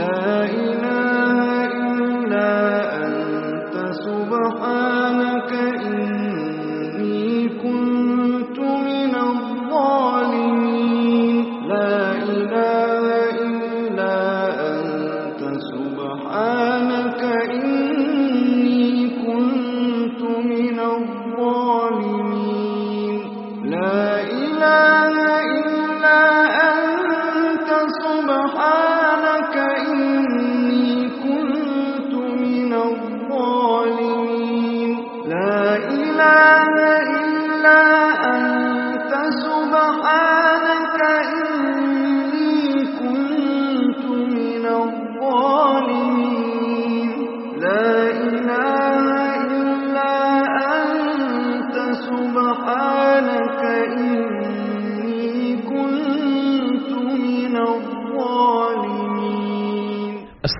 love.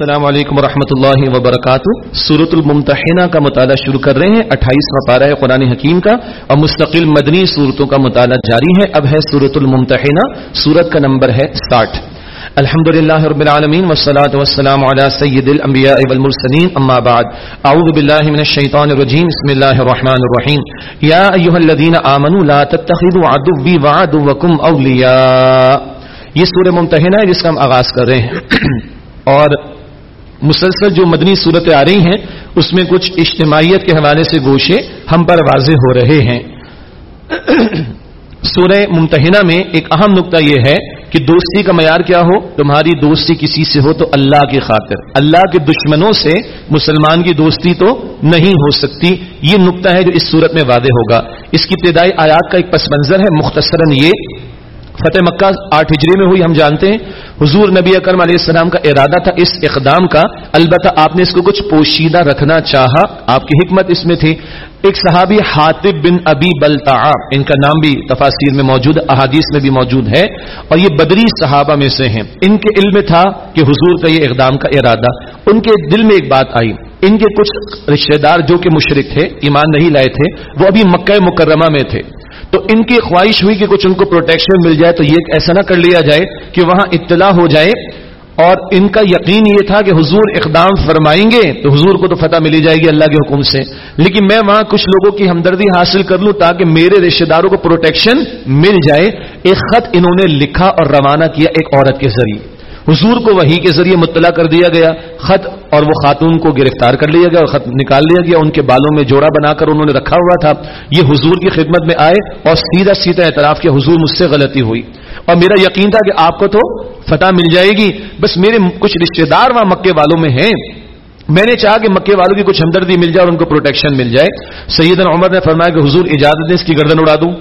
السلام علیکم ورحمۃ اللہ وبرکاتہ۔ سورت الممتحنہ کا مطالعہ شروع کر رہے ہیں، اٹھائیسواں پارہ ہے قرآن حکیم کا، اور مستقل مدنی صورتوں کا مطالعہ جاری ہے۔ اب ہے سورت الممتحنہ، سورت کا نمبر ہے ساٹھ۔ الحمد للہ رب العالمین، والصلاة والسلام على سید الانبیاء والمرسلین، اما بعد۔ اعوذ باللہ من الشیطان الرجیم، بسم اللہ الرحمن الرحیم۔ یا ایوہ الذین آمنوا لا تتخذوا عدوی وعدوکم اولیاء۔ یہ سورہ ممتحنہ ہے جس کا ہم آغاز کر رہے ہیں۔ اور مسلسل جو مدنی صورتیں آ رہی ہیں، اس میں کچھ اجتماعیت کے حوالے سے گوشے ہم پر واضح ہو رہے ہیں۔ سورہ ممتحنہ میں ایک اہم نقطہ یہ ہے کہ دوستی کا معیار کیا ہو؟ تمہاری دوستی کسی سے ہو تو اللہ کی خاطر۔ اللہ کے دشمنوں سے مسلمان کی دوستی تو نہیں ہو سکتی۔ یہ نقطہ ہے جو اس صورت میں واضح ہوگا۔ اس کی ابتدائی آیات کا ایک پس منظر ہے، مختصراً یہ فتح مکہ آٹھ ہجری میں ہوئی، ہم جانتے ہیں۔ حضور نبی اکرم علیہ السلام کا ارادہ تھا اس اقدام کا۔ البتہ آپ نے اس کو کچھ پوشیدہ رکھنا چاہا۔ آپ کی حکمت اس میں تھی۔ ایک صحابی حاطب بن ابی بلتا ان کا نام بھی تفاصیر میں موجود، احادیث میں بھی موجود ہے۔ اور یہ بدری صحابہ میں سے ہیں۔ ان کے علم تھا کہ حضور کا یہ اقدام کا ارادہ۔ ان کے دل میں ایک بات آئی۔ ان کے کچھ رشتہ دار جو کہ مشرق تھے، ایمان نہیں لائے تھے، وہ ابھی مکہ مکرمہ میں تھے۔ تو ان کی خواہش ہوئی کہ کچھ ان کو پروٹیکشن مل جائے تو یہ ایسا نہ کر لیا جائے کہ وہاں اطلاع ہو جائے اور ان کا یقین یہ تھا کہ حضور اقدام فرمائیں گے تو حضور کو تو فتح ملی جائے گی اللہ کے حکم سے۔ لیکن میں وہاں کچھ لوگوں کی ہمدردی حاصل کر لوں تاکہ میرے رشتے داروں کو پروٹیکشن مل جائے۔ ایک خط انہوں نے لکھا اور روانہ کیا ایک عورت کے ذریعے۔ حضور کو وہی کے ذریعے مطلع کر دیا گیا، خط اور وہ خاتون کو گرفتار کر لیا گیا اور خط نکال لیا گیا، ان کے بالوں میں جوڑا بنا کر انہوں نے رکھا ہوا تھا۔ یہ حضور کی خدمت میں آئے اور سیدھا سیدھا اعتراف کیا، حضور مجھ سے غلطی ہوئی۔ اور میرا یقین تھا کہ آپ کو تو فتح مل جائے گی۔ بس میرے کچھ رشتے دار وہاں مکے والوں میں ہیں۔ میں نے چاہا کہ مکے والوں کی کچھ ہمدردی مل جائے اور ان کو پروٹیکشن مل جائے۔ سیدن عمر نے فرمایا کہ حضور اجازت دیں، اس کی گردن اڑا دوں۔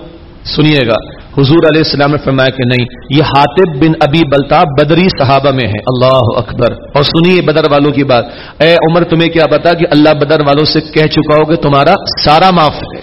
سنیے گا۔ حضور علیہ السلام نے فرمایا کہ نہیں، یہ حاطب بن ابی بلتا بدری صحابہ میں ہے اللہ اکبر۔ اور سنیے بدر والوں کی بات۔ اے عمر، تمہیں کیا بتا کہ اللہ بدر والوں سے کہہ چکا ہو کہ تمہارا سارا معاف ہے۔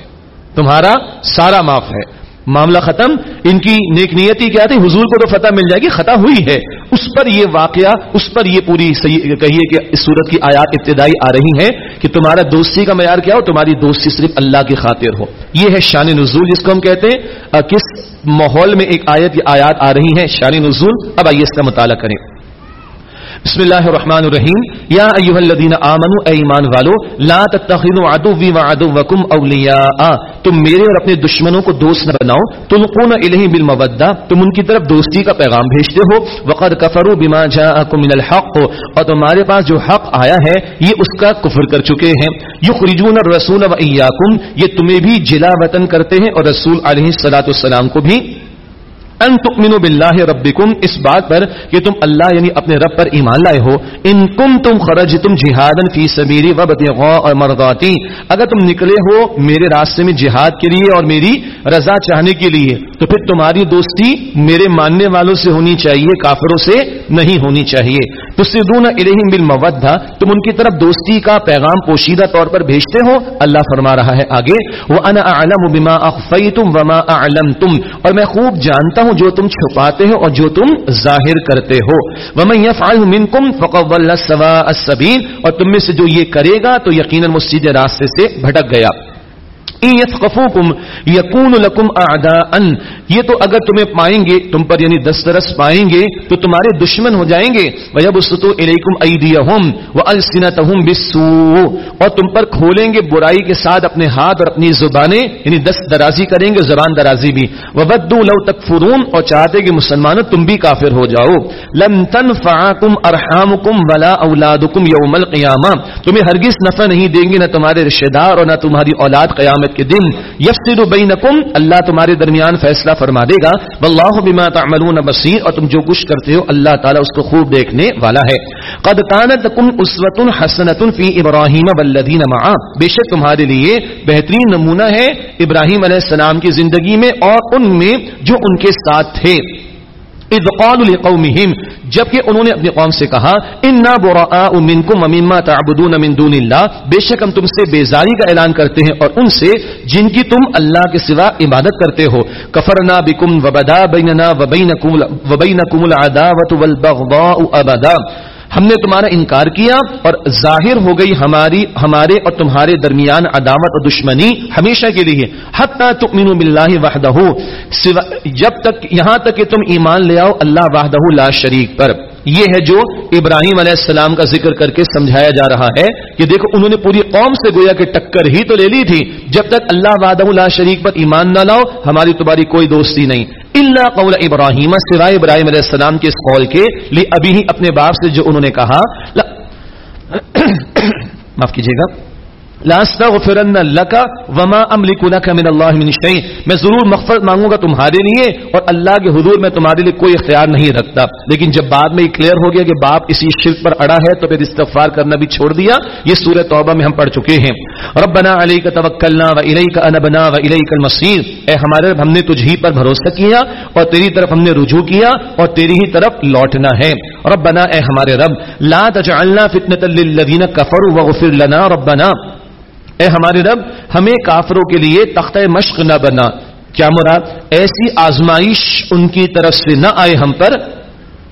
تمہارا سارا معاف ہے۔ معاملہ ختم، ان کی نیک نیتی کیا تھی؟ حضور کو تو فتح مل جائے گی خطا ہوئی ہے۔ اس پر یہ واقعہ، اس پر یہ پوری کہیے کہ اس صورت کی آیات ابتدائی آ رہی ہے کہ تمہارا دوستی کا معیار کیا ہو؟ تمہاری دوستی صرف اللہ کی خاطر ہو۔ یہ ہے شان نزول، جس کو ہم کہتے ہیں۔ کس ماحول میں ایک آیت یہ آیات آ رہی ہیں؟ شان نزول۔ اب آئیے اس کا مطالعہ کریں۔ بسم اللہ الرحمن الرحیم. یا ایوہ الذین آمنوا، اے ایمان والو، لا تتخذوا عدوی وعدوکم اولیاء. تم میرے اور اپنے دشمنوں کو دوست نہ بناؤ. تلقون الیہم بالمودہ. تم ان کی طرف دوستی کا پیغام بھیجتے ہو. وقد کفروا بما جاءکم من الحق. اور تمہارے پاس جو حق آیا ہے، یہ اس کا کفر کر چکے ہیں. یخرجون الرسول و ایاکم. یہ تمہیں بھی جلا وطن کرتے ہیں اور رسول علیہ الصلوۃ والسلام کو بھی ان تؤمنوا باللہ ربکم، اس بات پر کہ تم اللہ یعنی اپنے رب پر ایمان لائے ہو۔ ان کم تم خرجتم جہادا فی سبیلی وابتغاء اور مرضاتی اگر تم نکلے ہو میرے راستے میں جہاد کے لیے اور میری رضا چاہنے کے لیے، تو پھر تمہاری دوستی میرے ماننے والوں سے ہونی چاہیے، کافروں سے نہیں ہونی چاہیے۔ تسدون الیہم بالمودہ، تم ان کی طرف دوستی کا پیغام پوشیدہ طور پر بھیجتے ہو۔ اللہ فرما رہا ہے آگے وانا اعلم بما اخفیتم وما اعلمتم اور میں خوب جانتا ہوں جو تم چھپاتے ہو اور جو تم ظاہر کرتے ہو۔ وَمَن يفعل مِنْكُمْ فقد ضل سَوَاءَ السبيل اور تم میں سے جو یہ کرے گا تو یقیناً وہ سیدھے راستے سے بھٹک گیا۔ یقون لکم ان یہ تو اگر تمہیں پائیں گے، تم پر یعنی دسترس پائیں گے، تو تمہارے دشمن ہو جائیں گے. اور تم پر کھولیں گے برائی کے ساتھ اپنے ہاتھ اور اپنی زبانیں یعنی دست درازی کریں گے، زبان درازی بھی. وہ بدو لو تک فرون اور چاہتے کہ مسلمانوں، تم بھی کافر ہو جاؤ. لن تنفعکم ارحامکم ولا اولادکم یوم القیامہ تمہیں ہرگز نفع نہیں دیں گے، نہ تمہارے رشتہ دار اور نہ تمہاری اولاد قیام قیامت کے دن یفسر بینکم، اللہ تمہارے درمیان فیصلہ فرما دے گا، واللہ بما تعملون بصیر، اور تم جو کچھ کرتے ہو، اللہ تعالی اس کو خوب دیکھنے والا ہے۔ قد کانت لکم اسوۃ حسنۃ فی ابراہیم والذین معا بے شک تمہارے لیے بہترین نمونہ ہے ابراہیم علیہ السلام کی زندگی میں اور ان میں جو ان کے ساتھ تھے۔ ادقال لقومهم، جبکہ انہوں نے اپنی قوم سے کہا، انا براء منکم مما تعبدون من دون اللہ بے شک ہم تم سے بیزاری کا اعلان کرتے ہیں اور ان سے جن کی تم اللہ کے سوا عبادت کرتے ہو۔ کفرنا بکم وبدا بیننا وبینکم وبینکم العداوۃ والبغضاء ابدا ہم نے تمہارا انکار کیا اور ظاہر ہو گئی ہماری ہمارے اور تمہارے درمیان عداوت اور دشمنی ہمیشہ کے لیے۔ حتیٰ تؤمنوا باللہ وحدہ۔ جب تک یہاں تک کہ تم ایمان لے آؤ، اللہ وحدہ لا شریک پر۔ یہ ہے جو ابراہیم علیہ السلام کا ذکر کر کے سمجھایا جا رہا ہے کہ دیکھو انہوں نے پوری قوم سے گویا کہ ٹکر ہی تو لے لی تھی، جب تک اللہ وعدہ اللہ شریک پر ایمان نہ لاؤ، ہماری تمہاری کوئی دوستی نہیں۔ اللہ قول ابراہیم سوائے ابراہیم علیہ السلام کے اس قول کے لیے ابھی ہی اپنے باپ سے جو انہوں نے کہا۔ معاف کیجیے گا۔ لاستغفرن لك وما املك لك من الله من شيء۔ میں ضرور مغفرت مانگوں گا تمہارے لیے اور اللہ کے حضور میں تمہارے لیے کوئی اختیار نہیں رکھتا۔ لیکن جب بعد میں یہ کلیئر ہو گیا کہ باپ اسی شرک پر اڑا ہے تو پھر استغفار کرنا بھی چھوڑ دیا۔ یہ سورہ توبہ میں ہم پڑھ چکے ہیں۔ ربنا علیک توکلنا و الیک انبنا و المصیر اے ہمارے رب، ہم نے تجھ ہی پر بھروسہ کیا اور تیری طرف ہم نے رجوع کیا اور تیری ہی طرف لوٹنا ہے۔ ربنا اے ہمارے رب، لا تجعلنا فتنة للذین کفروا وغفر لنا ربنا۔ اے ہمارے رب، ہمیں کافروں کے لیے تختہ مشق نہ بنا کیا مراد؟ ایسی آزمائش ان کی طرف سے نہ آئے ہم پر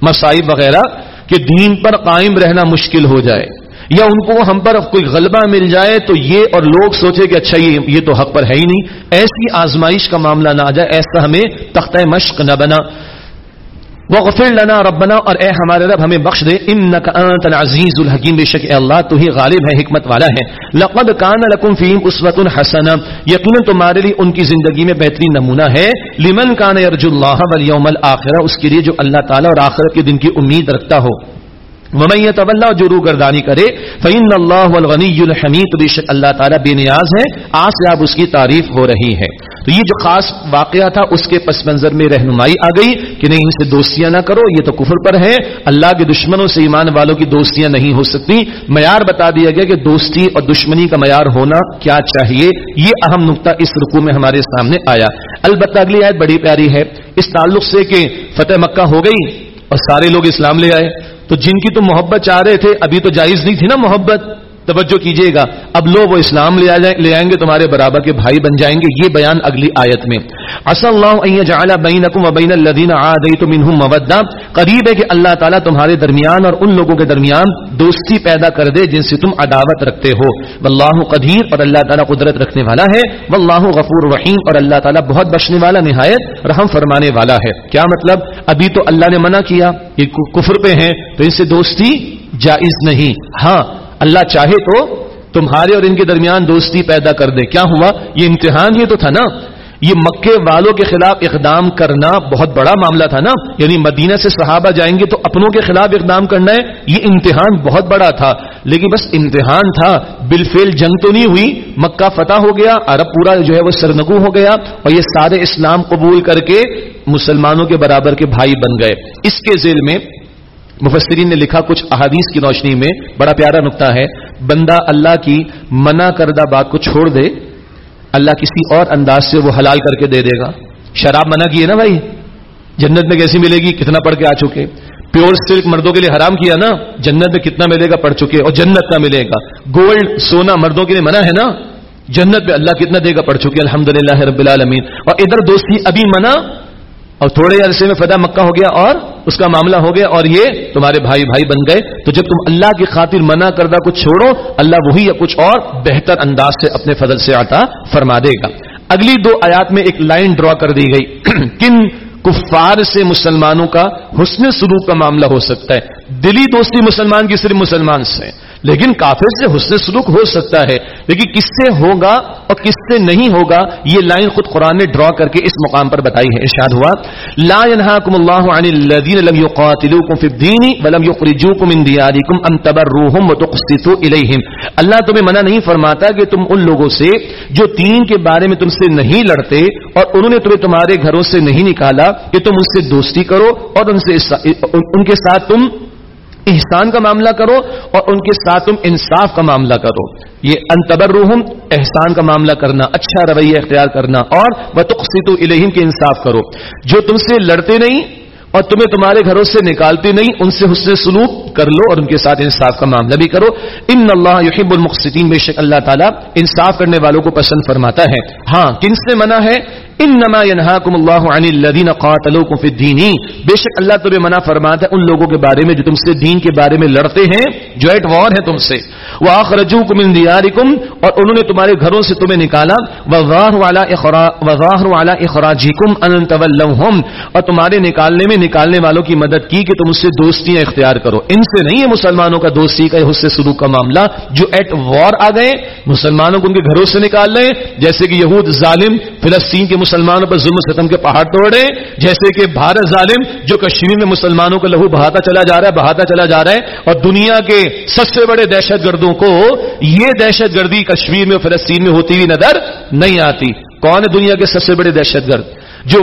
مسائب وغیرہ کہ دین پر قائم رہنا مشکل ہو جائے۔ یا ان کو ہم پر کوئی غلبہ مل جائے تو یہ اور لوگ سوچے کہ اچھا یہ تو حق پر ہے ہی نہیں۔ ایسی آزمائش کا معاملہ نہ آ جائے، ایسا ہمیں تختہ مشق نہ بنا۔ وغفر لنا ربنا اور اے ہمارے رب، ہمیں بخش دے۔ انک انت العزیز الحکیم، بے شک اے اللہ، تو ہی غالب ہے، حکمت والا ہے۔ لقد کان لکم فیہم اسوۃ حسنہ یقینا تمہارے لیے ان کی زندگی میں بہترین نمونہ ہے۔ لمن کان یرجو اللہ والیوم الاخرہ، اس کے لیے جو اللہ تعالی اور آخرت کے دن کی امید رکھتا ہو۔ ممین طلّہ جو رو گردانی کرے فعین اللہ الغنی الحمید، بے شک اللہ تعالیٰ بے نیاز ہے آج سے اس کی تعریف ہو رہی ہے۔ تو یہ جو خاص واقعہ تھا، اس کے پس منظر میں رہنمائی آ گئی کہ نہیں ان سے دوستیاں نہ کرو، یہ تو کفر پر ہے۔ اللہ کے دشمنوں سے ایمان والوں کی دوستیاں نہیں ہو سکتی۔ معیار بتا دیا گیا کہ دوستی اور دشمنی کا معیار ہونا کیا چاہیے، یہ اہم نقطہ اس رکو میں ہمارے سامنے آیا۔ البتہ اگلی آیت بڑی پیاری ہے۔ اس تعلق سے کہ فتح مکہ ہو گئی اور سارے لوگ اسلام لے آئے۔ تو جن کی تو محبت چاہ رہے تھے، ابھی تو جائز نہیں تھی نا محبت؟ توجہ کیجیے گا۔ اب لو وہ اسلام لے آئیں لے آئیں گے، تمہارے برابر کے بھائی بن جائیں گے۔ یہ بیان اگلی آیت میں۔ اصل اللہ بینکم و بین الذین عادیتم منہم مودہ۔ قریب ہے کہ اللہ تعالیٰ تمہارے درمیان اور ان لوگوں کے درمیان دوستی پیدا کر دے جن سے تم عداوت رکھتے ہو۔ واللہ قدیر اور اللہ تعالیٰ قدرت رکھنے والا ہے۔ واللہ غفور رحیم اور اللہ تعالیٰ بہت بخشنے والا نہایت رحم فرمانے والا ہے۔ کیا مطلب؟ ابھی تو اللہ نے منع کیا، یہ کفر پہ ہیں، تو ان سے دوستی جائز نہیں۔ ہاں اللہ چاہے تو تمہارے اور ان کے درمیان دوستی پیدا کر دے۔ کیا ہوا؟ یہ امتحان یہ تو تھا نا۔ یہ مکے والوں کے خلاف اقدام کرنا بہت بڑا معاملہ تھا نا۔ یعنی مدینہ سے صحابہ جائیں گے تو اپنوں کے خلاف اقدام کرنا ہے، یہ امتحان بہت بڑا تھا۔ لیکن بس امتحان تھا۔ بالفیل جنگ تو نہیں ہوئی، مکہ فتح ہو گیا، عرب پورا جو ہے وہ سرنگو ہو گیا اور یہ سارے اسلام قبول کر کے مسلمانوں کے برابر کے بھائی بن گئے۔ اس کے ذیل میں مفسرین نے لکھا کچھ احادیث کی روشنی میں، بڑا پیارا نقطہ ہے۔ بندہ اللہ کی منع کردہ بات کو چھوڑ دے اللہ کسی اور انداز سے وہ حلال کر کے دے دے گا۔ شراب منع کی ہے نا بھائی؟ جنت میں کیسی ملے گی؟ کتنا پڑھ کے آ چکے۔ پیور سلک مردوں کے لیے حرام کیا نا؟ جنت میں کتنا ملے گا؟ پڑھ چکے۔ اور جنت کا ملے گا۔ گولڈ، سونا مردوں کے لیے منع ہے نا؟ جنت میں اللہ کتنا دے گا؟ پڑھ چکے۔ الحمد للہ رب العالمین۔ اور ادھر دوستی ابھی منع اور تھوڑے عرصے میں فدا مکہ ہو گیا اور اس کا معاملہ ہو گیا اور یہ تمہارے بھائی بھائی بن گئے۔ تو جب تم اللہ کی خاطر منع کردہ کچھ چھوڑو، اللہ وہی یا کچھ اور بہتر انداز سے اپنے فضل سے عطا فرما دے گا۔ اگلی دو آیات میں ایک لائن ڈرا کر دی گئی۔ کن کفار سے مسلمانوں کا حسن سلوک کا معاملہ ہو سکتا ہے۔ دلی دوستی مسلمان کی صرف مسلمان سے۔ لیکن کافر سے حسن سلوک ہو سکتا ہے۔ لیکن کس سے ہوگا اور کس سے نہیں ہوگا، یہ لائن خود قرآن نے ڈرا کر کے اس مقام پر بتائی ہے۔ ارشاد ہوا، لا ينهاكم الله عن الذين لم يقاتلوكم في الدين ولم يخرجوكم من دياركم ان تبروهم وتقسطوا اليهم اللہ تمہیں منع نہیں فرماتا کہ تم ان لوگوں سے جو دین کے بارے میں تم سے نہیں لڑتے اور انہوں نے تمہیں تمہارے گھروں سے نہیں نکالا۔ کہ تم ان سے دوستی کرو اور ان سے ان کے ساتھ تم احسان کا معاملہ کرو اور ان کے ساتھ تم انصاف کا معاملہ کرو۔ یہ انتبر احسان کا معاملہ کرنا اچھا رویہ اختیار کرنا اور بتخصیت الہم کے انصاف کرو۔ جو تم سے لڑتے نہیں اور تمہیں تمہارے گھروں سے نکالتے نہیں، ان سے حسن سلوک کر لو اور ان کے ساتھ انصاف کا معاملہ بھی کرو۔ ان اللہ یحب المقصدین بے شک اللہ تعالیٰ انصاف کرنے والوں کو پسند فرماتا ہے۔ ہاں کن سے منع ہے؟ انما ينهاكم الله عن الذين قاتلوكم في الدين بے شک اللہ تمہیں منع فرماتا ہے ان لوگوں کے بارے میں جو تم سے دین کے بارے میں لڑتے ہیں، جو ایٹ وار ہے تم سے. واخرجوكم من دياركم، اور انہوں نے تمہارے گھروں سے تمہیں نکالا. وظاهر على اخراج وظاهر على اخراجكم ان تولوهم. اور تمہارے نکالنے میں نکالنے والوں کی مدد کی کہ تم اس سے دوستیاں اختیار کرو. ان سے نہیں ہے مسلمانوں کا دوستی کا حصے سلوک کا معاملہ جو ایٹ وار آ گئے، مسلمانوں کو ان کے گھروں سے نکال رہے جیسے کہ یہود ظالم فلسطین کے مسلمانوں پر ظلم ستم کے پہاڑ توڑے، جیسے کہ بھارت ظالم جو کشمیر میں مسلمانوں کا لہو بہاتا چلا جا رہا ہے، بہاتا چلا جا رہا ہے، اور دنیا کے سب سے بڑے دہشت گردوں کو یہ دہشت گردی کشمیر میں فلسطین میں ہوتی ہوئی نظر نہیں آتی۔ کون ہے دنیا کے سب سے بڑے دہشت گرد؟ جو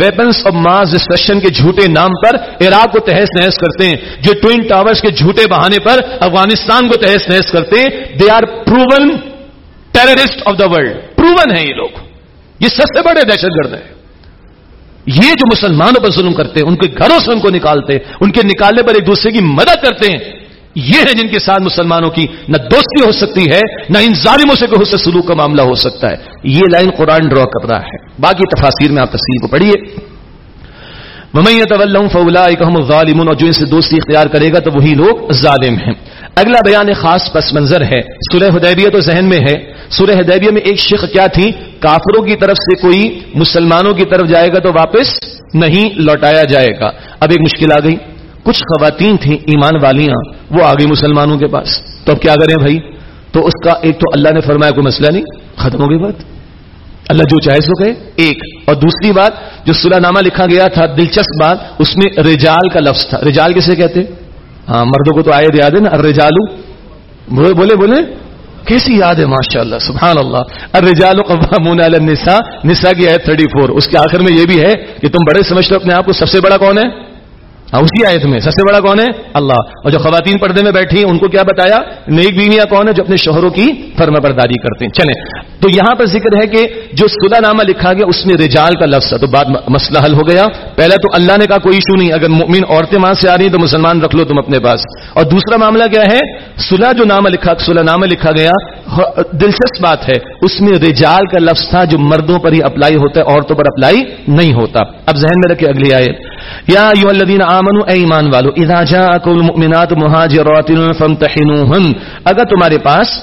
ویپنس آف ماس ڈسٹرکشن کے جھوٹے نام پر عراق کو تحس نحس کرتے ہیں، جو ٹوئن ٹاورز کے جھوٹے بہانے پر افغانستان کو تحس نحس کرتے ہیں they are proven terrorist of the world proven ہے یہ لوگ۔ یہ سب سے بڑے دہشت گرد ہیں۔ یہ جو مسلمانوں پر ظلم کرتے ہیں، ان کے گھروں سے ان کو نکالتے ان کے نکالنے پر ایک دوسرے کی مدد کرتے ہیں، یہ ہے جن کے ساتھ مسلمانوں کی نہ دوستی ہو سکتی ہے، نہ ان ظالموں سے کوئی سلوک کا معاملہ ہو سکتا ہے۔ یہ لائن قرآن ڈرا کر رہا ہے۔ باقی تفاصیر میں آپ تفصیل کو پڑھیے۔ ممیت فولا ظالم اور جو ان سے دوستی اختیار کرے گا تو وہی لوگ ظالم ہیں۔ اگلا بیان خاص پس منظر ہے۔ سورہ حدیبیہ تو ذہن میں ہے۔ سورہ حدیبیہ میں ایک شیخ کیا تھی؟ کافروں کی طرف سے کوئی مسلمانوں کی طرف جائے گا تو واپس نہیں لوٹایا جائے گا۔ اب ایک مشکل آ گئی۔ کچھ خواتین تھیں ایمان والیاں، وہ آ گئی مسلمانوں کے پاس۔ تو اب کیا کریں بھائی؟ تو اس کا ایک تو اللہ نے فرمایا کوئی مسئلہ نہیں، ختم ہو گئی بات۔ اللہ جو چاہے سو کہے۔ ایک۔ اور دوسری بات، جو سلح نامہ لکھا گیا تھا، دلچسپ بات، اس میں رجال کا لفظ تھا۔ رجال کسے کہتے؟ ہاں مردوں کو تو آئے یاد ہے نا ارجالو بولے بولے۔ کیسی یاد ہے ماشاء اللہ سبحان اللہ الرجال قوامون علی النساء، نساء کی آیت 34 اس کے آخر میں یہ بھی ہے کہ تم بڑے سمجھتے ہو اپنے آپ کو سب سے بڑا کون ہے؟ اسی آیت میں سب سے بڑا کون ہے؟ اللہ۔ اور جو خواتین پردے میں بیٹھی ہیں، ان کو کیا بتایا؟ نیک بیویاں کون ہے جو اپنے شوہروں کی فرما برداری کرتے ہیں؟ چلیں۔ تو یہاں پر ذکر ہے کہ جو صلح نامہ لکھا گیا، اس میں رجال کا لفظ ہے۔ تو بعد مسئلہ حل ہو گیا۔ پہلا تو اللہ نے کہا، کوئی ایشو نہیں، اگر مؤمن عورتیں وہاں سے آ رہی ہیں تو مسلمان رکھ لو تم اپنے پاس۔ اور دوسرا معاملہ کیا ہے؟ صلح جو نامہ لکھا صلح نامہ لکھا گیا دلچسپ بات ہے۔ اس میں رجال کا لفظ تھا جو مردوں پر ہی اپلائی ہوتا ہے، عورتوں پر اپلائی نہیں ہوتا۔ اب ذہن میں رکھے اگلی آئے یا یو الذین آمنو اے ایمان والو اذا جاءکم المؤمنات مہاجرات فامتحنوهن اگر تمہارے پاس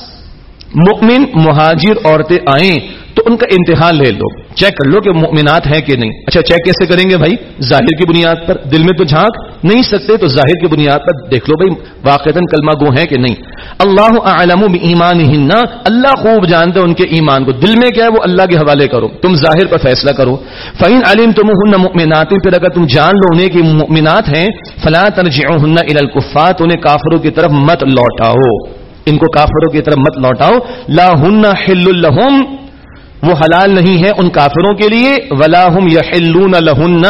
مؤمن مہاجر عورتیں آئیں تو ان کا امتحان لے لو۔ چیک کر لو کہ مؤمنات ہیں کہ نہیں۔ اچھا چیک کیسے کریں گے بھائی؟ ظاہر کی بنیاد پر۔ دل میں تو جھانک نہیں سکتے تو ظاہر کی بنیاد پر دیکھ لو بھائی واقع کلمہ گو ہے کہ نہیں۔ اللہ عالم ایمان ہننا اللہ خوب جانتے ان کے ایمان کو۔ دل میں کیا ہے؟ وہ اللہ کے حوالے کرو۔ تم ظاہر پر فیصلہ کرو۔ فعین علیم تم ہن مؤمنات، پھر اگر تم جان لو انہیں کہ مؤمنات ہیں فلاں ترجعہن الى الکفات انہیں کافروں کی طرف مت لوٹاؤ۔ ان کو کافروں کی طرف مت لوٹاؤ۔ لا ہن حل الحم وہ حلال نہیں ہے ان کافروں کے لیے۔ ولا ہم لہن،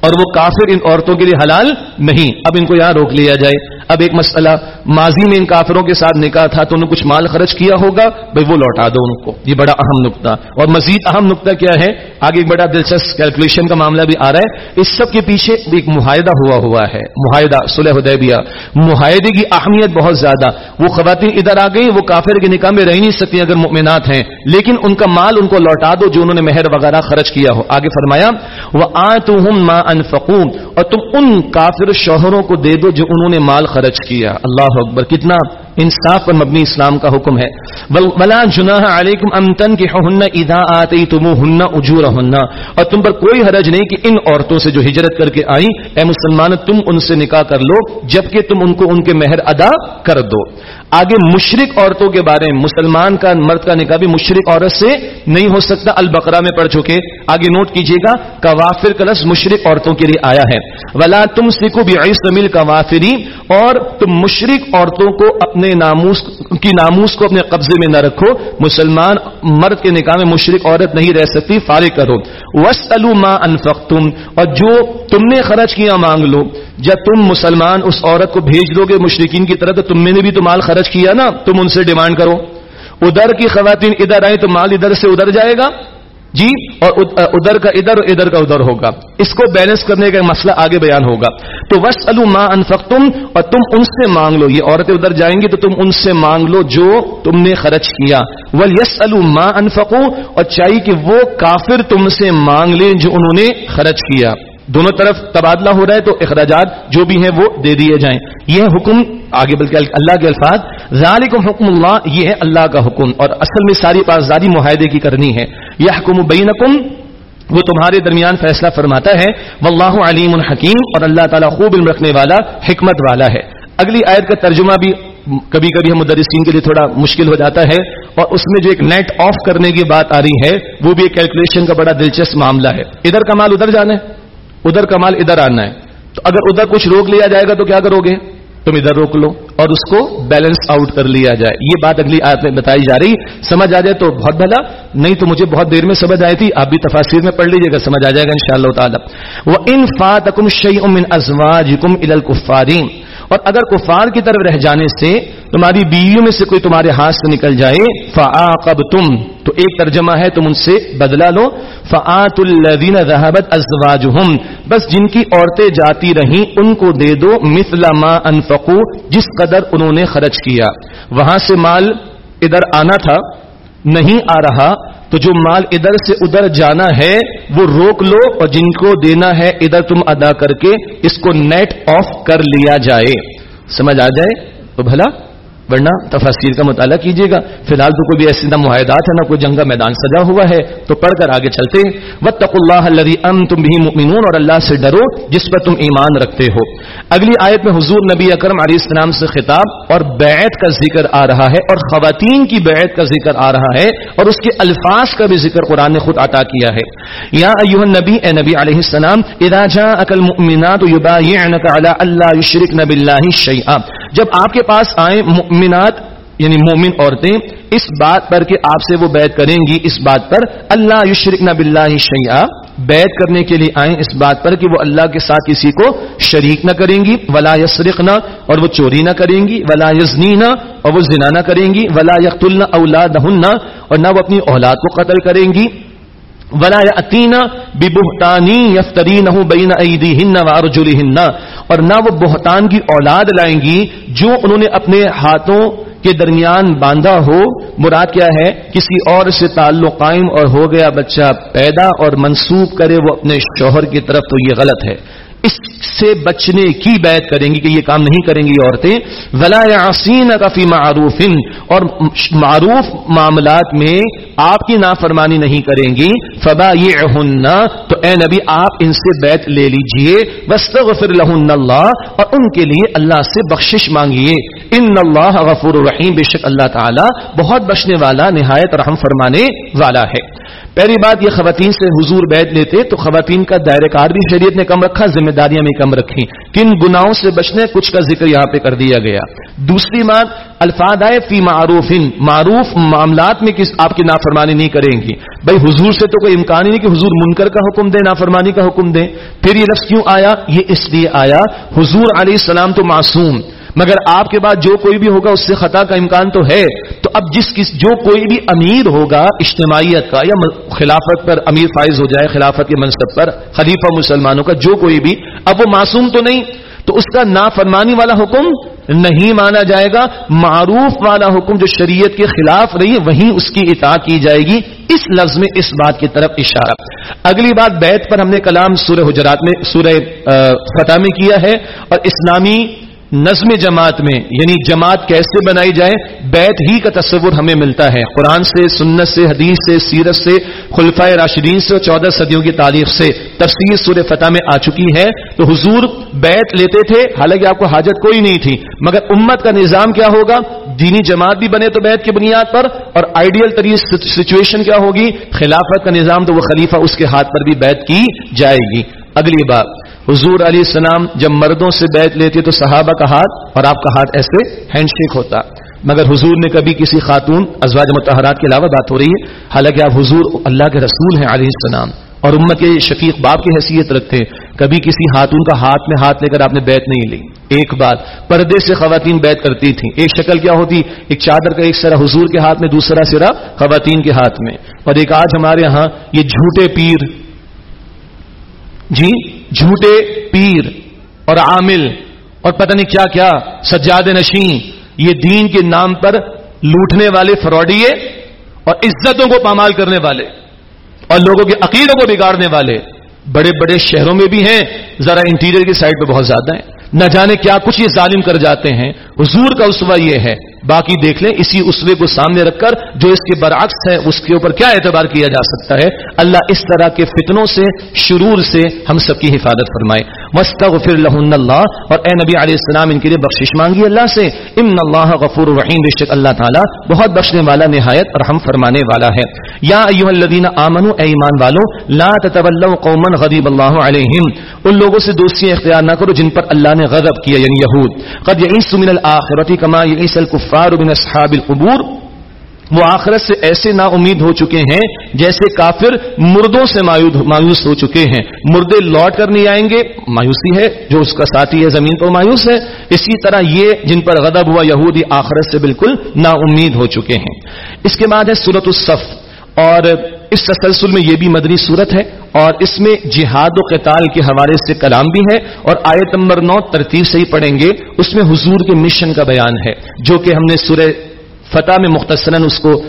اور وہ کافر ان عورتوں کے لیے حلال نہیں۔ اب ان کو یہاں روک لیا جائے۔ اب ایک مسئلہ، ماضی میں ان کافروں کے ساتھ نکاح تھا تو انہوں نے کچھ مال خرچ کیا ہوگا؟ بھائی وہ لوٹا دو ان کو۔ یہ بڑا اہم نقطہ۔ اور مزید اہم نقطہ کیا ہے؟ آگے ایک بڑا دلچسپ کیلکولیشن کا معاملہ بھی آ رہا ہے۔ اس سب کے پیچھے ایک معاہدہ ہوا ہوا ہے۔ معاہدہ سلح حدیبیہ۔ معاہدے کی اہمیت بہت زیادہ۔ وہ خواتین ادھر آ گئی وہ کافر کے نکاح میں رہ نہیں سکتی اگر مؤمنات ہیں۔ لیکن ان کا مال ان کو لوٹا دو جو انہوں نے مہر وغیرہ خرچ کیا ہو۔ آگے فرمایا وہ آ انفقون اور تم ان کافر شوہروں کو دے دو جو انہوں نے مال خرچ کیا اللہ اکبر کتنا انصاف پر مبنی اسلام کا حکم ہے۔ ولا جناح علیکم امتن کے ہن اذا آتیتموہن اجورہن۔ اور تم پر کوئی حرج نہیں کہ ان عورتوں سے جو ہجرت کر کے آئیں، اے مسلمان، تم ان سے نکاح کر لو، جبکہ تم ان کو ان کے مہر ادا کر دو۔ آگے مشرق عورتوں کے بارے میں، مسلمان کا مرد کا نکاح بھی مشرق عورت سے نہیں ہو سکتا، البقرہ میں پڑھ چکے۔ آگے نوٹ کیجیے گا کوافر کا لفظ مشرق عورتوں کے لیے آیا ہے۔ ولا تم سکھو بھی عیسمیل کوافری اور تم مشرق عورتوں کو اپنے ناموس کی ناموس کو اپنے قبضے میں نہ رکھو۔ مسلمان مرد کے نکاح میں مشرق عورت نہیں رہ سکتی، فارغ کرو۔ وس ما انفق اور جو تم نے خرچ کیا مانگ لو۔ جب تم مسلمان اس عورت کو بھیج دو گے مشرقین کی طرح تو تم نے بھی تو مال خرچ کیا نا، تم ان سے ڈیمانڈ کرو۔ ادھر کی خواتین ادھر آئیں تو مال ادھر سے ادھر جائے گا۔ جی اور ادھر کا ادھر اور ادھر کا ادھر ہوگا۔ اس کو بیلنس کرنے کا مسئلہ آگے بیان ہوگا۔ تو وس ماں انفق تم اور تم ان سے مانگ لو۔ یہ عورتیں ادھر جائیں گی تو تم ان سے مانگ لو جو تم نے خرچ کیا۔ ول یس ماں انفقو اور چاہیے کہ وہ کافر تم سے مانگ لیں جو انہوں نے خرچ کیا۔ دونوں طرف تبادلہ ہو رہا ہے تو اخراجات جو بھی ہیں وہ دے دیے جائیں۔ یہ حکم آگے بلکہ اللہ کے الفاظ ذالکم حکم اللہ، یہ ہے اللہ کا حکم، اور اصل میں ساری پاسداری معاہدے کی کرنی ہے۔ یہ حکم بینکم، وہ تمہارے درمیان فیصلہ فرماتا ہے۔ واللہ علیم الحکیم اور اللہ تعالیٰ خوب علم رکھنے والا، حکمت والا ہے۔ اگلی آیت کا ترجمہ بھی کبھی کبھی ہم مدرسین کے لیے تھوڑا مشکل ہو جاتا ہے، اور اس میں جو ایک نیٹ آف کرنے کی بات آ رہی ہے، وہ بھی ایک کیلکولیشن کا بڑا دلچسپ معاملہ ہے۔ ادھر کا مال ادھر جانا ہے، ادھر کا مال ادھر آنا ہے۔ تو اگر ادھر کچھ روک لیا جائے گا تو کیا کرو گے؟ تم ادھر روک لو اور اس کو بیلنس آؤٹ کر لیا جائے۔ یہ بات اگلی آیت میں بتائی جا رہی۔ سمجھ آ جائے تو بہت بھلا، نہیں تو مجھے بہت دیر میں سمجھ آئی تھی۔ آپ بھی تفاصیر میں پڑھ لیجیے گا، سمجھ آ جائے گا ان شاء اللہ تعالیٰ۔ وہ ان فاتم شعی امن ازواج کم الکفارین اور اگر کفار کی طرف رہ جانے سے تمہاری بیویوں میں سے کوئی تمہارے ہاتھ سے نکل جائے فعاقب تم تو ایک ترجمہ ہے، تم ان سے بدلا لو فعت الدین رحبت ازواج بس جن کی عورتیں جاتی رہیں، ان کو دے دو، مثل ما انفقو جس قدر انہوں نے خرچ کیا۔ وہاں سے مال ادھر آنا تھا، نہیں آ رہا تو جو مال ادھر سے ادھر جانا ہے، وہ روک لو اور جن کو دینا ہے ادھر تم ادا کر کے اس کو نیٹ آف کر لیا جائے۔ سمجھ آ جائے؟ تو بھلا؟ ورنہ تفاصیر کا مطالعہ کیجیے گا۔ فی الحال تو کوئی بھی ایسے نہ معاہدات ہے، نہ کوئی جنگ کا میدان سجا ہوا ہے۔ تو پڑھ کر آگے چلتے و تق اللہ ام تم بھی مؤمنون اور اللہ سے ڈرو جس پر تم ایمان رکھتے ہو۔ اگلی آیت میں حضور نبی اکرم علیہ السلام سے خطاب اور بیعت کا ذکر آ رہا ہے اور خواتین کی بیعت کا ذکر آ رہا ہے اور اس کے الفاظ کا بھی ذکر قرآن نے خود عطا کیا ہے۔ یا ایوہ النبی، اے نبی علیہ السلام، اذا جاءک المؤمنات یبایعنک علی اللہ یشرکن باللہ شیئا۔ جب آپ کے پاس آئیں مؤمنات یعنی مومن عورتیں، اس بات پر کہ آپ سے وہ بیعت کریں گی، اس بات پر اللہ یشرک نہ بلّہ شیا بیعت کرنے کے لیے آئیں، اس بات پر کہ وہ اللہ کے ساتھ کسی کو شریک نہ کریں گی، ولا یسرق نہ اور وہ چوری نہ کریں گی، ولا یزنی نہ اور وہ زنا نہ کریں گی، ولا یقت اللہ اولاد اور نہ وہ اپنی اولاد کو قتل کریں گی۔ ولا یاتینا ببہتانی یفترینہ بین ایدیہن وارجلہن اور نہ وہ بہتان کی اولاد لائیں گی جو انہوں نے اپنے ہاتھوں کے درمیان باندھا ہو۔ مراد کیا ہے؟ کسی اور سے تعلق قائم اور ہو گیا بچہ پیدا اور منسوب کرے وہ اپنے شوہر کی طرف، تو یہ غلط ہے۔ اس سے بچنے کی بیعت کریں گی کہ یہ کام نہیں کریں گی عورتیں۔ ولا یاسین کافی معروف۔ اور معروف معاملات میں آپ کی نافرمانی نہیں کریں گی۔ فبا یہ تو اے نبی، آپ ان سے بیت لے لیجیے۔ وسطر لہن اللہ اور ان کے لیے اللہ سے بخشش مانگیے۔ ان اللہ غفور الرحیم بے شک اللہ تعالی بہت بخشنے والا، نہایت رحم فرمانے والا ہے۔ پہلی بات یہ خواتین سے حضور بیت لیتے تو خواتین کا دائرہ کار بھی شریعت نے کم رکھا، ذمہ داریاں بھی کم رکھی کن گناہوں سے بچنے کچھ کا ذکر یہاں پہ کر دیا گیا۔ دوسری بات، الفاظ آئے، فی معروف معروف معاملات میں کس آپ کی نافرمانی نہیں کریں گی۔ بھائی، حضور سے تو کوئی امکان ہی نہیں کہ حضور منکر کا حکم دے، نافرمانی کا حکم دے۔ پھر یہ لفظ کیوں آیا؟ یہ اس لیے آیا، حضور علیہ السلام تو معصوم۔ مگر آپ کے بعد جو کوئی بھی ہوگا، اس سے خطا کا امکان تو ہے۔ تو اب جس کس، جو کوئی بھی امیر ہوگا، اجتماعیت کا یا خلافت پر امیر فائز ہو جائے، خلافت کے منصب پر، خلیفہ مسلمانوں کا، جو کوئی بھی، اب وہ معصوم تو نہیں۔ تو اس کا نافرمانی والا حکم نہیں مانا جائے گا۔ معروف والا حکم جو شریعت کے خلاف رہی ہے، وہیں اس کی اطاعت کی جائے گی۔ اس لفظ میں اس بات کی طرف اشارہ۔ اگلی بات، بیت پر ہم نے کلام سورہ حجرات میں، سورہ فتح میں کیا ہے۔ اور اسلامی نظم جماعت میں یعنی جماعت کیسے بنائی جائے، بیت ہی کا تصور ہمیں ملتا ہے۔ قرآن سے، سنت سے، حدیث سے، سیرت سے خلفۂ راشدین سے اور چودہ صدیوں کی تاریخ سے تفسیر سور فتح میں آ چکی ہے۔ تو حضور بیت لیتے تھے، حالانکہ آپ کو حاجت کوئی نہیں تھی۔ مگر امت کا نظام کیا ہوگا؟ دینی جماعت بھی بنے تو بیت کی بنیاد پر اور آئیڈیل ترین سچویشن کیا ہوگی؟ خلافت کا نظام تو وہ خلیفہ اس کے ہاتھ پر بھی بیت کی جائے گی۔ اگلی بات۔ حضور علیہ السلام جب مردوں سے بیت لیتے تو صحابہ کا ہاتھ اور آپ کا ہاتھ ایسے ہینڈ شیک ہوتا۔ مگر حضور نے کبھی کسی خاتون ازواج متحرات کے علاوہ بات ہو رہی ہے۔ حالانکہ آپ حضور اللہ کے رسول ہیں علیہ السلام اور امت کے شفیق باپ کی حیثیت رکھتے کبھی کسی خاتون کا ہاتھ میں ہاتھ لے کر آپ نے بیت نہیں لی۔ ایک بات پردے سے خواتین بیت کرتی تھیں۔ ایک شکل کیا ہوتی؟ ایک چادر کا ایک سرا حضور کے ہاتھ میں، دوسرا سرا خواتین کے ہاتھ میں۔ اور ایک آج ہمارے ہاں یہ جھوٹے پیر۔ جی؟ جھوٹے پیر اور عامل اور پتہ نہیں کیا کیا، سجاد نشین، یہ دین کے نام پر لوٹنے والے فراڈیے اور عزتوں کو پامال کرنے والے اور لوگوں کے عقیدوں کو بگاڑنے والے۔ بڑے بڑے شہروں میں بھی ہیں، ذرا انٹیریئر کی سائڈ پہ بہت زیادہ ہیں۔ نہ جانے کیا، کچھ یہ ظالم کر جاتے ہیں۔ حضور کا اسوا یہ ہے۔ باقی دیکھ لیں، اسی اسوے کو سامنے رکھ کر جو اس کے برعکس ہے اس کے اوپر کیا اعتبار کیا جا سکتا ہے؟ اللہ اس طرح کے فتنوں سے، شرور سے ہم سب کی حفاظت فرمائے۔ مستغفر لہن اللہ. اور اے نبی علیہ السلام، ان کے لیے بخشش مانگی اللہ سے. امن اللہ غفور الرحیم بشک اللہ تعالیٰ بہت بخشنے والا، نہایت اور ہم فرمانے والا ہے. یا ایوہ الذین آمنوا اے ایمان والو، لا تتولوا قوما غضب اللہ علیہم. ان لوگوں سے دوستی اختیار نہ کرو جن پر اللہ نے غضب کیا یعنی یہود. قد یئس من الاخرۃ کما یئس الکفار من اصحاب القبور. وہ آخرت سے ایسے نا امید ہو چکے ہیں جیسے کافر مردوں سے مایوس ہو چکے ہیں۔ مردے لوٹ کر نہیں آئیں گے، مایوسی ہے، جو اس کا ساتھی ہے زمین پر مایوس ہے۔ اسی طرح یہ جن پر غضب ہوا یہودی آخرت سے بالکل نا امید ہو چکے ہیں۔ اس کے بعد ہے سورت الصف۔ اور اس تسلسل میں یہ بھی مدنی صورت ہے۔ اور اس میں جہاد و قتال کے حوالے سے کلام بھی ہے۔ اور آیت نمبر نو ترتیب سے ہی پڑھیں گے۔ اس میں حضور کے مشن کا بیان ہے، جو کہ ہم نے سورہ فتح میں مختصراً اس کو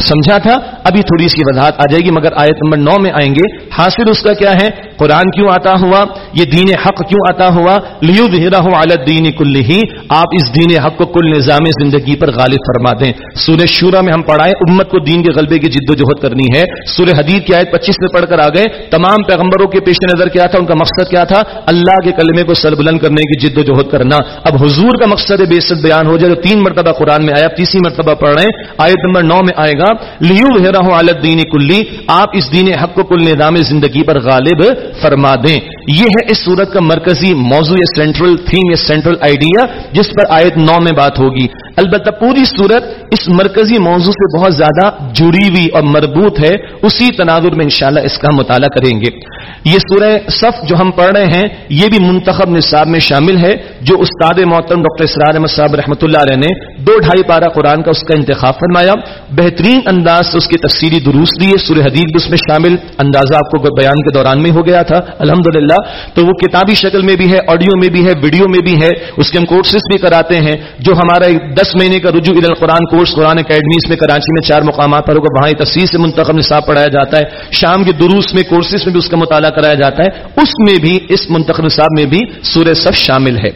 سمجھا تھا، ابھی تھوڑی سی وضاحت آ جائے گی، مگر آیت نمبر نو میں آئیں گے۔ حاصل اس کا کیا ہے؟ قرآن کیوں آتا ہوا؟ یہ دین حق کیوں آتا ہوا؟ لیو دہرا ہوں عالت دین کل ہی آپ اس دین حق کو کل نظام زندگی پر غالب فرما دیں۔ سورہ شورا میں ہم پڑھائے، امت کو دین کے غلبے کی جد و جہد کرنی ہے۔ سورہ حدید کی آیت پچیس میں پڑھ کر آ گئے تمام پیغمبروں کے پیش نظر کیا تھا؟ ان کا مقصد کیا تھا؟ اللہ کے کلمے کو سر بلند کرنے کی جد و جہد کرنا۔ اب حضور کا مقصد بے بیان ہو جائے تو تین مرتبہ قرآن میں آیا، تیسری مرتبہ پڑھ رہے ہیں۔ آیت نمبر نو میں آئے گا لیو عالت دین کلی آپ اس دین حق کو کل نظام زندگی پر غالب فرما دیں۔ یہ ہے اس صورت کا مرکزی موضوع یا سینٹرل تھیم یا سینٹرل آئیڈیا جس پر آیت نو میں بات ہوگی۔ البتہ پوری صورت اس مرکزی موضوع سے بہت زیادہ جڑی ہوئی اور مربوط ہے، اسی تناظر میں انشاءاللہ اس کا مطالعہ کریں گے۔ یہ سورہ صف جو ہم پڑھ رہے ہیں، یہ بھی منتخب نصاب میں شامل ہے، جو استاد محترم ڈاکٹر اسرار احمد صاحب رحمۃ اللہ علیہ نے دو ڈھائی پارہ قرآن کا اس کا انتخاب فرمایا۔ بہترین انداز سے اس کی تفصیلی دروس دیے سورہ حدیث بھی اس میں شامل، اندازہ آپ کو بیان کے دوران میں ہو گیا تھا۔ الحمد تو وہ کتابی شکل میں بھی ہے، آڈیو میں بھی ہے، ویڈیو میں بھی ہے۔ اس کے ہم کورسز بھی کراتے ہیں، جو ہمارا دس مہینے کا رجوع قرآن کورس قرآن اکیڈمیز میں، کراچی میں چار مقامات پر ہوگا۔ وہاں تفصیل سے منتخب نصاب پڑھایا جاتا ہے۔ شام کے دروس میں کورسز میں بھی اس کا مطالعہ کرایا جاتا ہے۔ اس میں بھی، اس منتخب نصاب میں بھی سورہ صف شامل ہے۔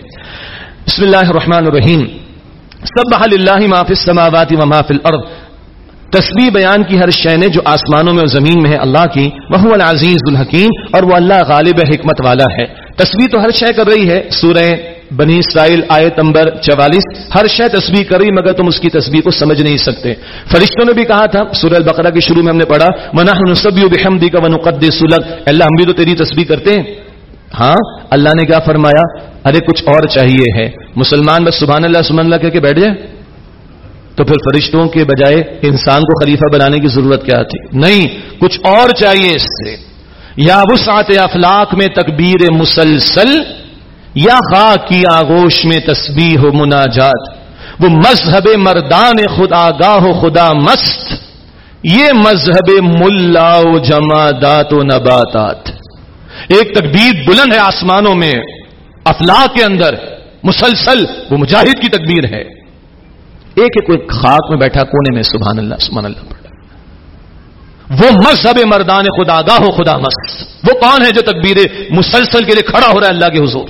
بسم اللہ الرحمن الرحیم۔ سب اللہ معاف السماوات و معاف الارض۔ تصویر بیان کی ہر شے نے جو آسمانوں میں اور زمین میں ہے اللہ کی وہ العزیز الحکیم، اور وہ اللہ غالب حکمت والا ہے۔ تصویر تو ہر شے کر رہی ہے۔ سورہ بنی اسرائیل آیت نمبر چوالیس۔ ہر شے تصویر کر رہی، مگر تم اس کی تصویر کو سمجھ نہیں سکتے۔ فرشتوں نے بھی کہا تھا، سورہ البقرہ کے شروع میں ہم نے پڑھا منا نصبی بحمدی کا ونقد سلگ اللہ، ہم بھی تو تیری تصویر کرتے ہیں۔ ہاں اللہ نے کیا فرمایا؟ ارے، کچھ اور چاہیے ہے۔ مسلمان بس سبحان اللہ سبحان اللہ کہہ کے بیٹھ جائے۔ تو پھر فرشتوں کے بجائے انسان کو خلیفہ بنانے کی ضرورت کیا تھی؟ نہیں، کچھ اور چاہیے اس سے۔ یا وسعت افلاق میں تکبیر مسلسل، یا خاک کی آغوش میں تسبیح ہو مناجات۔ وہ مذہب مردان خدا گاہ و خدا مست، یہ مذہب ملا و جمادات و نباتات۔ ایک تکبیر بلند ہے آسمانوں میں افلاح کے اندر، مسلسل، وہ مجاہد کی تکبیر ہے۔ ایک ایک کوئی خاک میں بیٹھا کونے میں سبحان اللہ سبحان اللہ پڑھا۔ وہ مذہب مردان خدا گاہ و خدا مست۔ وہ کون ہے جو تکبیر مسلسل کے لیے کھڑا ہو رہا ہے اللہ کے حضور؟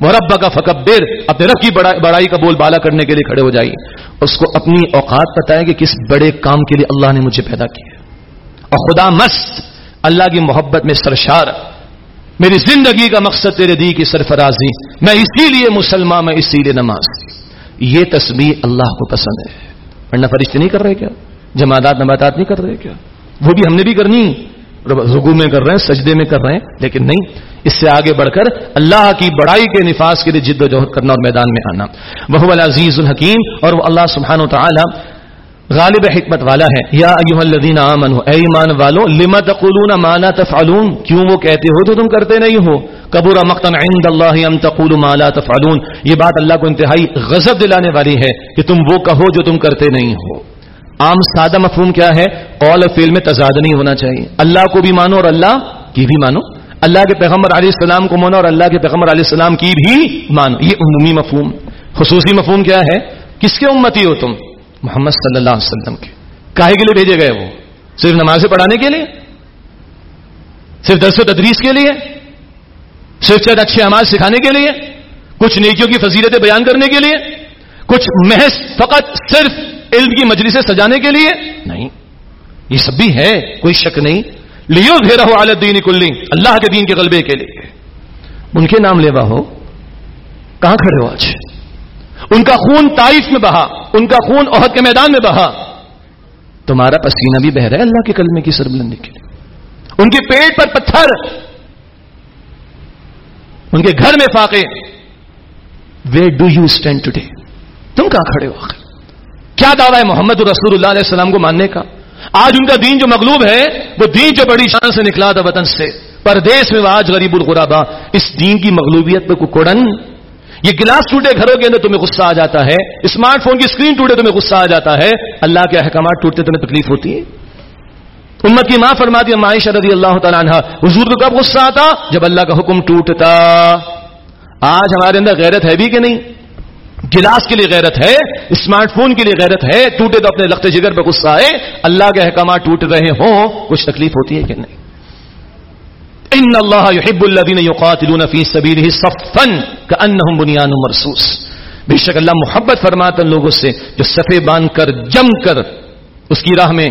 مربع کا فکبر، اپنے رب کی بڑائی کا بول بالا کرنے کے لیے کھڑے ہو جائیے۔ اس کو اپنی اوقات پتہ ہے کہ کس بڑے کام کے لیے اللہ نے مجھے پیدا کیا۔ اور خدا مست، اللہ کی محبت میں سرشار۔ میری زندگی کا مقصد تیرے دی کی سرفرازی۔ میں اسی لیے مسلمان، میں اسی لیے نماز۔ یہ تصویر اللہ کو پسند ہے۔ ورنہ فرشتے نہیں کر رہے کیا؟ جماعت نباتات نہیں کر رہے کیا؟ وہ بھی ہم نے بھی کرنی۔ رگو میں کر رہے ہیں، سجدے میں کر رہے ہیں، لیکن نہیں۔ اس سے آگے بڑھ کر اللہ کی بڑائی کے نفاذ کے لیے جد و جہد کرنا اور میدان میں آنا۔ وہ العزیز الحکیم، اور وہ اللہ سبحانہ و تعالی غالب حکمت والا ہے۔ یا ایوہ الذین آمنوا، اے ایمان والو لما تقولون ما لا تفعلون؟ کیوں وہ کہتے ہو تو تم کرتے نہیں ہو؟ کبر مقتن عند اللہ ام تقولوا ما لا تفعلون. یہ بات اللہ کو انتہائی غضب دلانے والی ہے کہ تم وہ کہو جو تم کرتے نہیں ہو. عام سادہ مفہوم کیا ہے؟ قول فعل میں تضاد نہیں ہونا چاہیے. اللہ کو بھی مانو اور اللہ کی بھی مانو. اللہ کے پیغمبر علیہ السلام کو مانو اور اللہ کے پیغمبر علیہ السلام کی بھی مانو. یہ عمومی مفہوم. خصوصی مفہوم کیا ہے؟ کس کے امتی ہو تم؟ محمد صلی اللہ علیہ وسلم کے. کاہے کے لیے بھیجے گئے وہ؟ صرف نمازیں پڑھانے کے لیے؟ صرف درس و تدریس کے لیے؟ صرف اچھے آماز سکھانے کے لیے، کچھ نیکیوں کی فضیلتیں بیان کرنے کے لیے، کچھ محض فقط صرف علم کی مجلسیں سجانے کے لیے۔ نہیں، یہ سب بھی ہے، کوئی شک نہیں۔ لیو گھیرا ہو عالت دین کلی اللہ کے دین کے غلبے کے لیے۔ ان کے نام لیوا ہو، کہاں کھڑے ہو آج؟ ان کا خون تائف میں بہا، ان کا خون عہد کے میدان میں بہا۔ تمہارا پسینہ بھی بہ رہا ہے اللہ کے کلمے کی سربلندی کے لیے۔ ان کے پیٹ پر پتھر ان کے گھر میں فاقے۔ Where do you stand today تم کہاں کھڑے ہو آخر؟ کیا دعویٰ ہے محمد رسول اللہ علیہ السلام کو ماننے کا؟ آج ان کا دین جو مغلوب ہے، وہ دین جو بڑی شان سے نکلا تھا وطن سے۔ پردیش میں وہ آج غریب الغرابا اس دین کی مغلوبیت پہ کوڑن یہ گلاس ٹوٹے گھروں کے اندر تمہیں غصہ آ جاتا ہے۔ اسمارٹ فون کی اسکرین ٹوٹے تمہیں غصہ آ جاتا ہے۔ اللہ کے احکامات ٹوٹتے تمہیں تکلیف ہوتی ہے۔ امت کی ماں فرماتی معائشہ رضی اللہ تعالیٰ عنہ، حضور کو کب غصہ آتا؟ جب اللہ کا حکم ٹوٹتا۔ آج ہمارے اندر غیرت ہے بھی کہ نہیں؟ گلاس کے لیے غیرت ہے، اسمارٹ فون کے لیے غیرت ہے، ٹوٹے تو اپنے لخت جگر پہ غصہ آئے، اللہ کے احکامات ٹوٹ رہے ہوں، کچھ تکلیف ہوتی ہے کہ نہیں؟ ان اللہ يحب الذين يقاتلون في سبيله صفا كانهم بنيان مرصوص۔ بے شک اللہ محبت فرماتا ان لوگوں سے، جو صفے باندھ کر، جم کر، اس کی راہ میں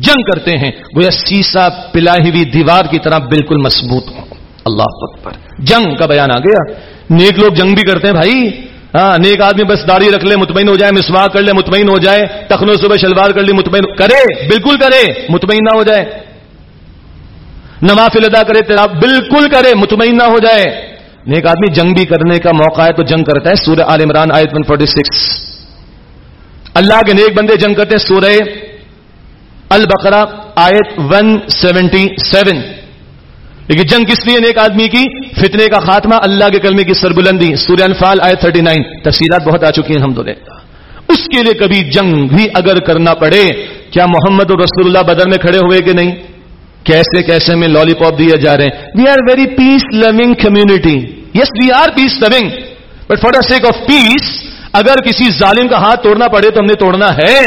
جنگ کرتے ہیں وہ سیسا پلائی ہوئی دیوار کی طرح بالکل مضبوط ہو اللہ اکبر۔ جنگ کا بیان آ گیا۔ نیک لوگ جنگ بھی کرتے ہیں بھائی۔ ہاں نیک آدمی بس داڑھی رکھ لے، مطمئن ہو جائے مسوا کر لے، مطمئن ہو جائے، تخنوں صبح شلوار کر لی، مطمئن کرے، بالکل کرے، مطمئن نہ ہو جائے۔ نوافل ادا کرے، تیرا بالکل کرے، مطمئن نہ ہو جائے۔ نیک آدمی جنگ بھی کرنے کا موقع ہے تو جنگ کرتا ہے۔ سورہ عال عمران آیت 146 اللہ کے نیک بندے جنگ کرتے ہیں، سورہ البقرہ آیت 177 لیکن جنگ کس لیے نیک آدمی کی؟ فتنے کا خاتمہ اللہ کے کلمے کی سربلندی۔ سورہ انفال آیت 39 تفصیلات بہت آ چکی ہیں الحمد اس کے لیے کبھی جنگ بھی اگر کرنا پڑے، کیا محمد اور رسول اللہ بدر میں کھڑے ہوئے کہ نہیں؟ کیسے کیسے میں لالی پاپ دیے جا رہے ہیں؟ We are very peace loving community yes we are peace loving but for the sake of peace اگر کسی ظالم کا ہاتھ توڑنا پڑے تو ہم نے توڑنا ہے۔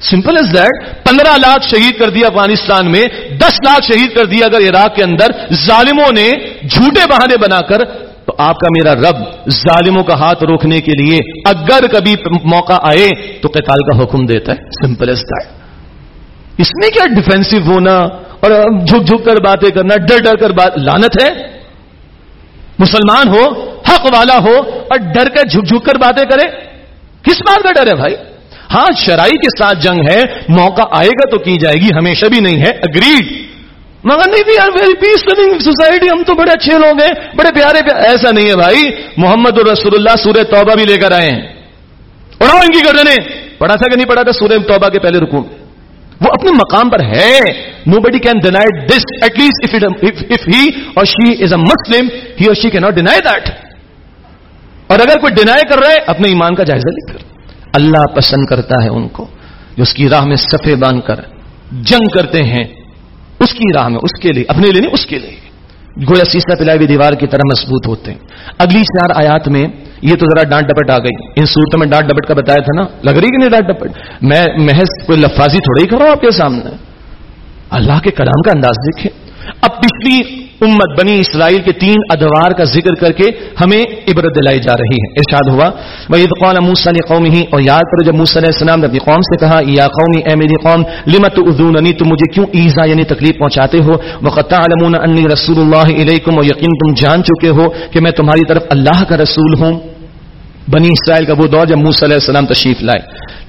سمپل از دیٹ پندرہ لاکھ شہید کر دیا افغانستان میں، دس لاکھ شہید کر دیا اگر عراق کے اندر، ظالموں نے جھوٹے بہانے بنا کر، تو آپ کا میرا رب ظالموں کا ہاتھ روکنے کے لیے اگر کبھی موقع آئے تو قتال کا حکم دیتا ہے۔ سمپل از دیٹ اس میں کیا ڈیفینسو ہونا اور جھک جھک کر باتیں کرنا، ڈر ڈر کر بات لانت ہے؟ مسلمان ہو، حق والا ہو اور ڈر کر جھک جھک کر باتیں کرے؟ کس بات کا ڈر ہے بھائی؟ ہاں شرائی کے ساتھ جنگ ہے، موقع آئے گا تو کی جائے گی، ہمیشہ بھی نہیں ہے اگریڈ مگر نہیں بھی ویری پیس لونگ سوسائٹی ہم تو بڑے اچھے لوگ ہیں، بڑے پیارے پیارے ایسا نہیں ہے بھائی، محمد رسول اللہ سورہ توبہ بھی لے کر آئے ہیں۔ اڑاؤ ان کی گردنے پڑھا تھا کہ نہیں پڑھا تھا سورہ توبہ کے پہلے رکو وہ اپنے مقام پر ہے۔ Nobody can deny this at least if he or she is اے مسلم ہی اور شی کی ناٹ ڈینائی دیٹ اور اگر کوئی ڈینائی کر رہا ہے، اپنے ایمان کا جائزہ لے کر۔ اللہ پسند کرتا ہے ان کو، جو اس کی راہ میں سفے باندھ کر جنگ کرتے ہیں، اس کی راہ میں، اس کے لیے، اپنے لیے نہیں، اس کے لیے۔ گویا سیسا پلائی ہوئی دیوار کی طرح مضبوط ہوتے ہیں۔ اگلی چار آیات میں یہ تو ذرا ڈانٹ ڈپٹ آ گئی۔ ان صورتوں میں ڈانٹ ڈپٹ کا بتایا تھا نا، لگ رہی کہ نہیں ڈانٹ ڈپٹ؟ میں محض کوئی لفاظی تھوڑا ہی کروں آپ کے سامنے۔ اللہ کے کلام کا انداز دیکھیں۔ اب پچھلی امت بنی اسرائیل کے تین ادوار کا ذکر کر کے ہمیں عبرت دلائی جا رہی ہے۔ ارشاد ہوا وہ عید قوم موسا نے قوم ہی اور یاد کرو جب موسا علیہ السلام نے اپنی قوم سے کہا یا قومی اے میری قوم لمت ادوننی تم مجھے کیوں ایزا یعنی تکلیف پہنچاتے ہو؟ وقت علمون انی رسول اللہ علیکم اور یقین تم جان چکے ہو کہ میں تمہاری طرف اللہ کا رسول ہوں۔ بنی اسرائیل کا وہ دور جب موسا علیہ السلام تشریف لائے۔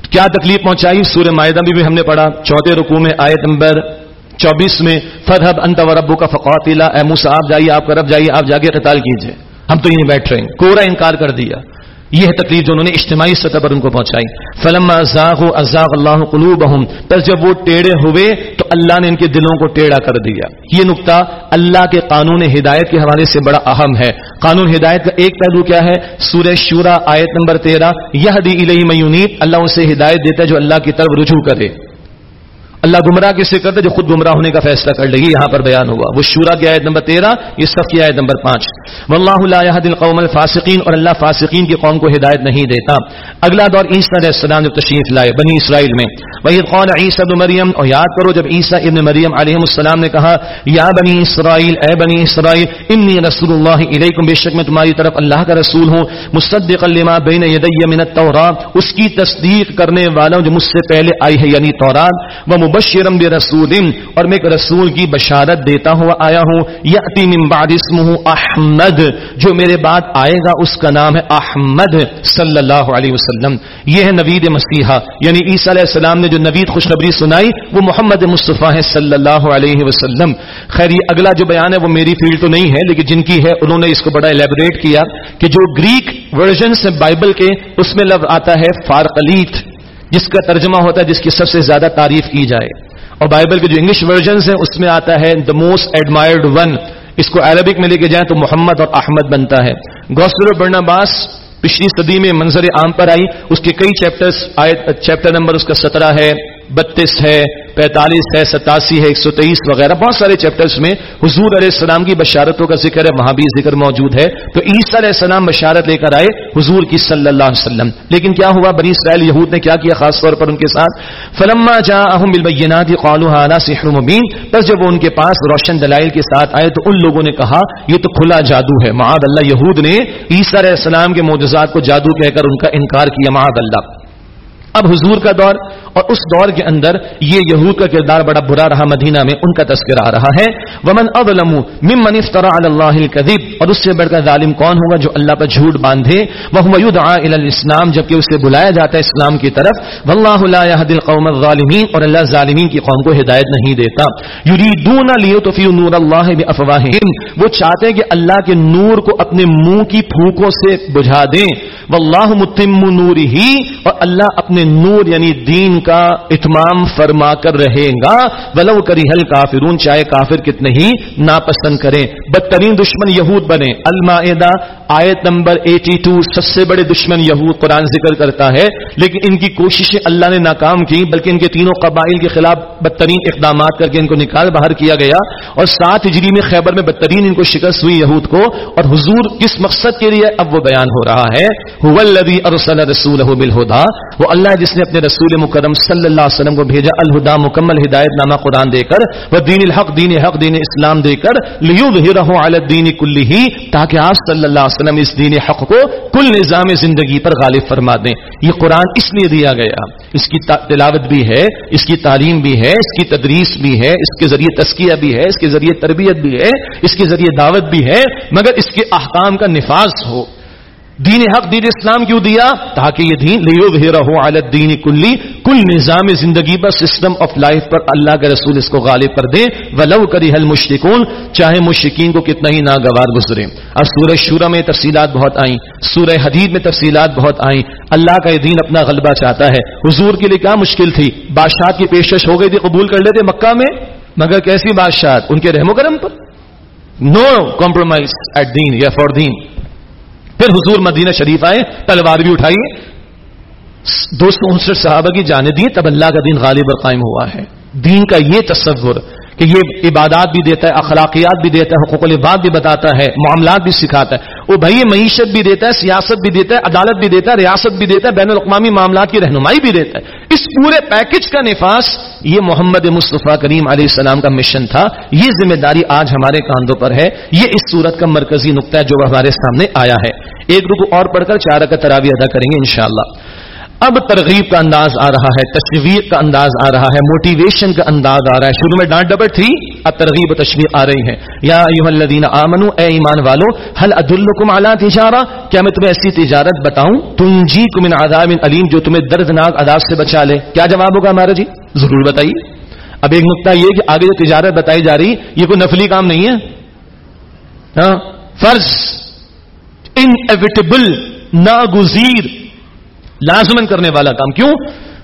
کیا تکلیف پہنچائی؟ سورہ معاہدہ بھی, بھی ہم نے پڑھا۔ چوتھے رکوع میں آیت نمبر چوبیس میں فرحب انت و ربو کا فقاتلا۔ اے موسا آپ جائیے، آپ کا رب جائیے، آپ جا کے قتال کیجیے ہم تو یہیں بیٹھ رہے ہیں۔ کورا انکار کر دیا۔ یہ ہے تکلیف جو انہوں نے اجتماعی سطح پر ان کو پہنچائی۔ فلم ازاغ ازاغ اللہ قلوبہم پس جب وہ ٹیڑے ہوئے، تو اللہ نے ان کے دلوں کو ٹیڑا کر دیا۔ یہ نقطہ اللہ کے قانون ہدایت کے حوالے سے بڑا اہم ہے۔ قانون ہدایت کا ایک پہلو کیا ہے؟ سورہ شورا، آیت نمبر تیرہ۔ یہ دی الہی میونیت اللہ اسے ہدایت دیتا ہے جو اللہ کی طرف رجوع کرے۔ اللہ گمراہ کسے کرتا ہے جو خود گمراہ ہونے کا فیصلہ کر لے گی؟ یہاں پر بیان ہوا۔ وہ شورا کی آیت نمبر تیرہ، یہ سب کی آیت نمبر پانچ۔ واللہ لا يهد القوم الفاسقین، اور اللہ فاسقین کی قوم کو ہدایت نہیں دیتا۔ اگلا دور عیسیٰ علیہ السلام جو تشریف لائے بنی اسرائیل میں۔ وہی قول عیسیٰ بن مریم اور یاد کرو جب عیسیٰ ابن مریم علیہ السلام نے کہا، یا بنی اسرائیل، اے بنی اسرائیل، انی رسول اللہ علیکم بے شک میں تمہاری طرف اللہ کا رسول ہوں مصدق لما بین یدی من التوراۃ اس کی تصدیق کرنے والا جو مجھ سے پہلے آئی ہے یعنی تورات وہ مبشرم برسول، اور میں ایک رسول کی بشارت دیتا ہوا آیا ہوں یاتی من بعد اسمه احمد، جو میرے بعد آئے گا، اس کا نام ہے احمد صلی اللہ علیہ وسلم۔ یہ ہے نوید مسیحا یعنی عیسی علیہ السلام نے جو نوید خوشخبری سنائی، وہ محمد مصطفیٰ ہے صلی اللہ علیہ وسلم۔ خیر، یہ اگلا جو بیان ہے، وہ میری فیلڈ تو نہیں ہے، لیکن جن کی ہے، انہوں نے اس کو بڑا الیبوریٹ کیا کہ جو گریک ورژن سے بائبل کے، اس میں لفظ آتا ہے فارقلیت۔ جس کا ترجمہ ہوتا ہے جس کی سب سے زیادہ تعریف کی جائے۔ اور بائبل کے جو انگلش ورژنس ہیں، اس میں آتا ہے دا موسٹ ایڈمائرڈ ون اس کو عربک میں لے کے جائیں تو محمد اور احمد بنتا ہے۔ گوسل برناباس پچھلی صدی میں منظر عام پر آئی۔ اس کے کئی چیپٹرز چیپٹر نمبر اس کا سترہ ہے۔ بتیس ہے، پینتالیس ہے، ستاسی ہے، ایک سو تیئیس وغیرہ، بہت سارے چیپٹرز میں حضور علیہ السلام کی بشارتوں کا ذکر ہے، وہاں بھی ذکر موجود ہے۔ تو عیسیٰ علیہ السلام بشارت لے کر آئے حضور کی صلی اللہ علیہ وسلم۔ لیکن کیا ہوا؟ بنی اسرائیل یہود نے کیا کیا خاص طور پر ان کے ساتھ؟ فلما جا اہم البینات قالوا سحر مبین بس جب وہ ان کے پاس روشن دلائل کے ساتھ آئے تو ان لوگوں نے کہا، یہ تو کھلا جادو ہے۔ معاد اللہ، یہود نے عیسیٰ علیہ السلام کے معجزات کو جادو کہہ کر ان کا انکار کیا معاد اللہ۔ اب حضور کا دور اور اس دور کے اندر یہ یہود کا کردار بڑا برا رہا مدینہ میں، ان کا تذکرہ آ رہا ہے۔ ومن اظلم ممن افترى على الله الكذب۔ اور اس سے بڑھ کر ظالم کون ہوگا جو اللہ پر جھوٹ باندھے؟ وهو يدعى الى الاسلام جبکہ اسے بلایا جاتا ہے اسلام کی طرف۔ والله لا يهدي القوم الظالمين۔ اور اللہ ظالمین کی قوم کو ہدایت نہیں دیتا۔ يريدون ليطفئوا نور الله بافواههم وہ چاہتے ہیں کہ اللہ کے نور کو اپنے منہ کی پھوکوں سے بجھا دیں۔ والله متم نوره۔ اور اللہ اپنے نور یعنی دین کا اتمام فرما کر رہے گا۔ ولو کری حل کافرون چاہے کافر کتنے ہی ناپسند کریں۔ بدترین دشمن یہود بنے المائدہ، آیت نمبر 82 سب سے بڑے دشمن یہود قرآن ذکر کرتا ہے۔ لیکن ان کی کوششیں اللہ نے ناکام کی، بلکہ ان کے تینوں قبائل کے خلاف بدترین اقدامات کر کے ان کو نکال باہر کیا گیا۔ اور سات ہجری میں خیبر میں بدترین ان کو شکست ہوئی یہود کو۔ اور حضور کس مقصد کے لیے؟ اب وہ بیان ہو رہا ہے۔ وہ اللہ جس نے اپنے رسول مکرم صلی اللہ علیہ وسلم کو بھیجا، الہدا، مکمل ہدایت نامہ قرآن دے کر وہ دین الحق، دین حق، دین اسلام دے کر لیو بھی رہو دین کلی ہی تاکہ آپ صلی اللہ علیہ وسلم اس دین حق کو کل نظام زندگی پر غالب فرما دیں۔ یہ قرآن اس لیے دیا گیا۔ اس کی تلاوت بھی ہے، اس کی تعلیم بھی ہے، اس کی تدریس بھی ہے، اس کے ذریعے تسکیہ بھی ہے، اس کے ذریعے تربیت بھی ہے، اس کے ذریعے دعوت بھی ہے، مگر اس کے احکام کا نفاذ ہو۔ دین حق، دین اسلام کیوں دیا؟ تاکہ یہ دین لیو رہو عالت دین کلی کل نظام زندگی پر سسٹم آف لائف پر اللہ کے رسول اس کو غالب کر دے۔ ولو کری حل مشرقون چاہے مشرقین کو کتنا ہی ناگوار گزرے۔ اور سورہ شورہ میں تفصیلات بہت آئیں، سورہ حدید میں تفصیلات بہت آئیں۔ اللہ کا یہ دین اپنا غلبہ چاہتا ہے۔ حضور کے لیے کیا مشکل تھی؟ بادشاہ کی پیشکش ہو گئی تھی، قبول کر لیتے مکہ میں؟ مگر کیسی بادشاہ؟ ان کے رحم و کرم پر؟ نو کمپرومائز ایٹ دین، یا فور دین۔ پھر حضور مدینہ شریف آئے تلوار بھی اٹھائیے دو سو انسٹھ صحابہ کی جانے دیے تب اللہ کا دین غالب اور قائم ہوا ہے۔ دین کا یہ تصور کہ یہ عبادات بھی دیتا ہے، اخلاقیات بھی دیتا ہے، حقوق العباد بھی بتاتا ہے، معاملات بھی سکھاتا ہے۔ وہ بھائی معیشت بھی دیتا ہے، سیاست بھی دیتا ہے، عدالت بھی دیتا ہے، ریاست بھی دیتا ہے، بین الاقوامی معاملات کی رہنمائی بھی دیتا ہے۔ اس پورے پیکج کا نفاذ یہ محمد مصطفیٰ کریم علیہ السلام کا مشن تھا۔ یہ ذمہ داری آج ہمارے کاندھوں پر ہے۔ یہ اس صورت کا مرکزی نقطہ ہے جو ہمارے سامنے آیا ہے۔ ایک رکو اور پڑھ کر چار کا تراوی ادا کریں گے انشاءاللہ۔ اب ترغیب کا انداز آ رہا ہے تصویر کا انداز آ رہا ہے موٹیویشن کا انداز آ رہا ہے۔ شروع میں ڈانٹ ڈبر تھی اب ترغیب تشویر آ رہی ہے۔ یا الذین آمنو، اے ایمان والو حل ادلکم علی تجارہ؟ کیا میں تمہیں ایسی تجارت بتاؤں؟ تنجیکم من عذاب علیم، جو تمہیں دردناک عذاب سے بچا لے۔ کیا جواب ہوگا ہمارا جی؟ ضرور بتائیے۔ اب ایک نقطہ یہ کہ آگے جو تجارت بتائی جا رہی، یہ کوئی نفلی کام نہیں ہے؟ ہاں فرض۔ انویٹیبل ناگزیر لازمن کرنے والا کام. کیوں؟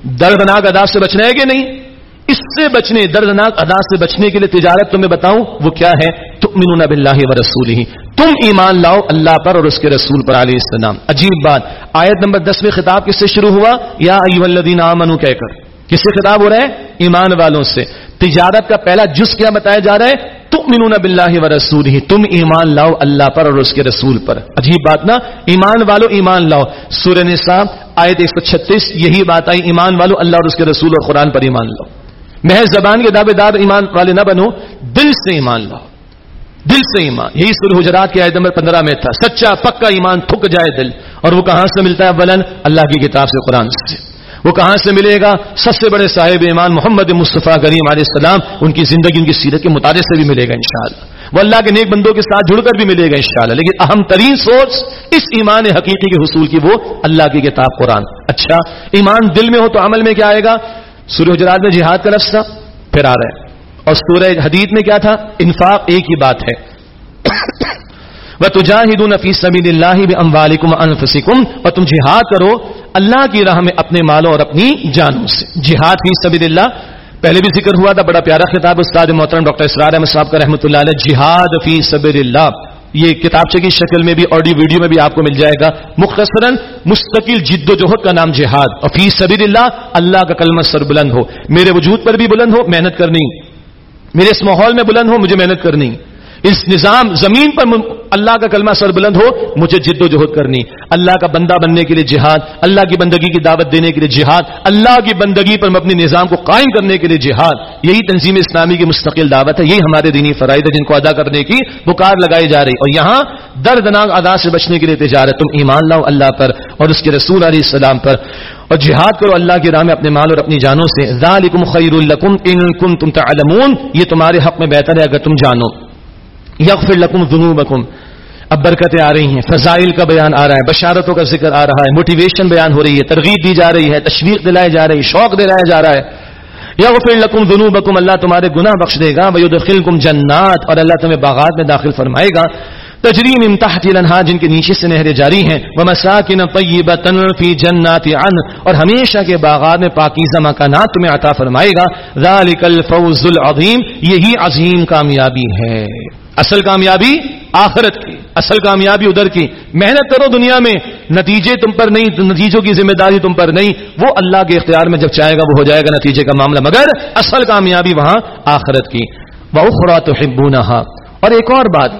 دردناک ادا سے بچنا ہے کہ نہیں؟ اس سے بچنے، دردناک ادا سے بچنے کے لیے تجارت تمہیں بتاؤں، وہ کیا ہے؟ تم باللہ و رسول ہی تم ایمان لاؤ اللہ پر اور اس کے رسول پر علیہ السلام. عجیب بات. آیت نمبر دس میں خطاب کس سے شروع ہوا؟ یا الدین آمنو کہہ کر. کس سے خطاب ہو رہا ہے؟ ایمان والوں سے. تجارت کا پہلا جز کیا بتایا جا رہا ہے؟ تؤمنون باللہ و رسول ہی تم ایمان لاؤ اللہ پر اور اس کے رسول پر۔ عجیب بات نا؟ ایمان والو ایمان لاؤ۔ سورہ نساء، آیت 136 یہی بات آئی، ایمان والو اللہ اور اس کے رسول اور قرآن پر ایمان لاؤ۔ محض زبان کے دعوے دار ایمان والے نہ بنو، دل سے ایمان لاؤ۔ دل سے ایمان۔ یہی سورہ حجرات کی آیت نمبر پندرہ میں تھا۔ سچا، پکا ایمان تھک جائے دل۔ اور وہ کہاں سے ملتا ہے؟ بلن اللہ کی کتاب سے، قرآن سے۔ وہ کہاں سے ملے گا؟ سب سے بڑے صاحب ایمان محمد مصطفیٰ کریم علیہ السلام، ان کی زندگی، ان کی سیرت کے مطالعے سے بھی ملے گا انشاءاللہ۔ وہ اللہ کے نیک بندوں کے ساتھ جڑ کر بھی ملے گا انشاءاللہ۔ لیکن اہم ترین سورس اس ایمان حقیقی کے حصول کی وہ اللہ کی کتاب قرآن۔ اچھا ایمان دل میں ہو تو عمل میں کیا آئے گا؟ سورہ حجرات میں جہاد کا لفظ تھا، پھر آ رہا ہے۔ اور سورہ حدید میں کیا تھا؟ انفاق ایک ہی بات ہے۔ وہ تجاہد نفیس سبیل اللہ اموالکم انفسکم اور تم جہاد کرو اللہ کی راہ میں اپنے مالوں اور اپنی جانوں سے۔ جہاد فی سبیل اللہ پہلے بھی ذکر ہوا تھا، بڑا پیارا خطاب استاد محترم ڈاکٹر اسرار احمد صاحب کا رحمۃ اللہ علیہ، جہاد فی سبیل اللہ یہ کتابچے کی شکل میں بھی، آڈیو ویڈیو میں بھی آپ کو مل جائے گا۔ مختصراً مستقل جد و جہد کا نام جہاد۔ اور فی سبیل اللہ اللہ کا کلمہ سر بلند ہو۔ میرے وجود پر بھی بلند ہو، محنت کرنی۔ میرے اس ماحول میں بلند ہو، مجھے محنت کرنی۔ اس نظام زمین پر اللہ کا کلمہ سر بلند ہو، مجھے جد و جہد کرنی۔ اللہ کا بندہ بننے کے لیے جہاد، اللہ کی بندگی کی دعوت دینے کے لیے جہاد، اللہ کی بندگی پر اپنے نظام کو قائم کرنے کے لیے جہاد۔ یہی تنظیم اسلامی کی مستقل دعوت ہے، یہی ہمارے دینی فرائض ہے جن کو ادا کرنے کی بکار لگائی جا رہی۔ اور یہاں دردناک ادا سے بچنے کے لیے تجارت تم ایمان لاؤ اللہ پر اور اس کے رسول علیہ السلام پر۔ اور جہاد کرو اللہ کی راہ میں اپنے مال اور اپنی جانوں سے۔ ذالکم خیر لکم ان کنتم تعلمون، یہ تمہارے حق میں بہتر ہے اگر تم جانو۔ یغفر لکم ذنوبکم۔ اب برکتیں آ رہی ہیں، فضائل کا بیان آ رہا ہے، بشارتوں کا ذکر آ رہا ہے موٹیویشن بیان ہو رہی ہے، ترغیب دی جا رہی ہے، تشویق دلائی جا رہی ہے، شوق دلایا جا رہا ہے۔ یغفر لکم ذنوبکم، اللہ تمہارے گناہ بخش دے گا۔ ویدخلکم جنات، اور اللہ تمہیں باغات میں داخل فرمائے گا۔ تجریم امتحت الانہا جن کے نیچے سے نہریں جاری ہیں۔ ومساکن طیبتا فی جنات عن، اور ہمیشہ کے باغات میں پاکیزہ مکانات تمہیں عطا فرمائے گا۔ ذالک الفوز العظیم یہی عظیم کامیابی ہے۔ اصل کامیابی آخرت کی، اصل کامیابی ادھر کی۔ محنت کرو دنیا میں، نتیجے تم پر نہیں، نتیجوں کی ذمہ داری تم پر نہیں۔ وہ اللہ کے اختیار میں جب چاہے گا، وہ ہو جائے گا نتیجے کا معاملہ۔ مگر اصل کامیابی وہاں آخرت کی۔ وہ اخرا تو اور ایک اور بات،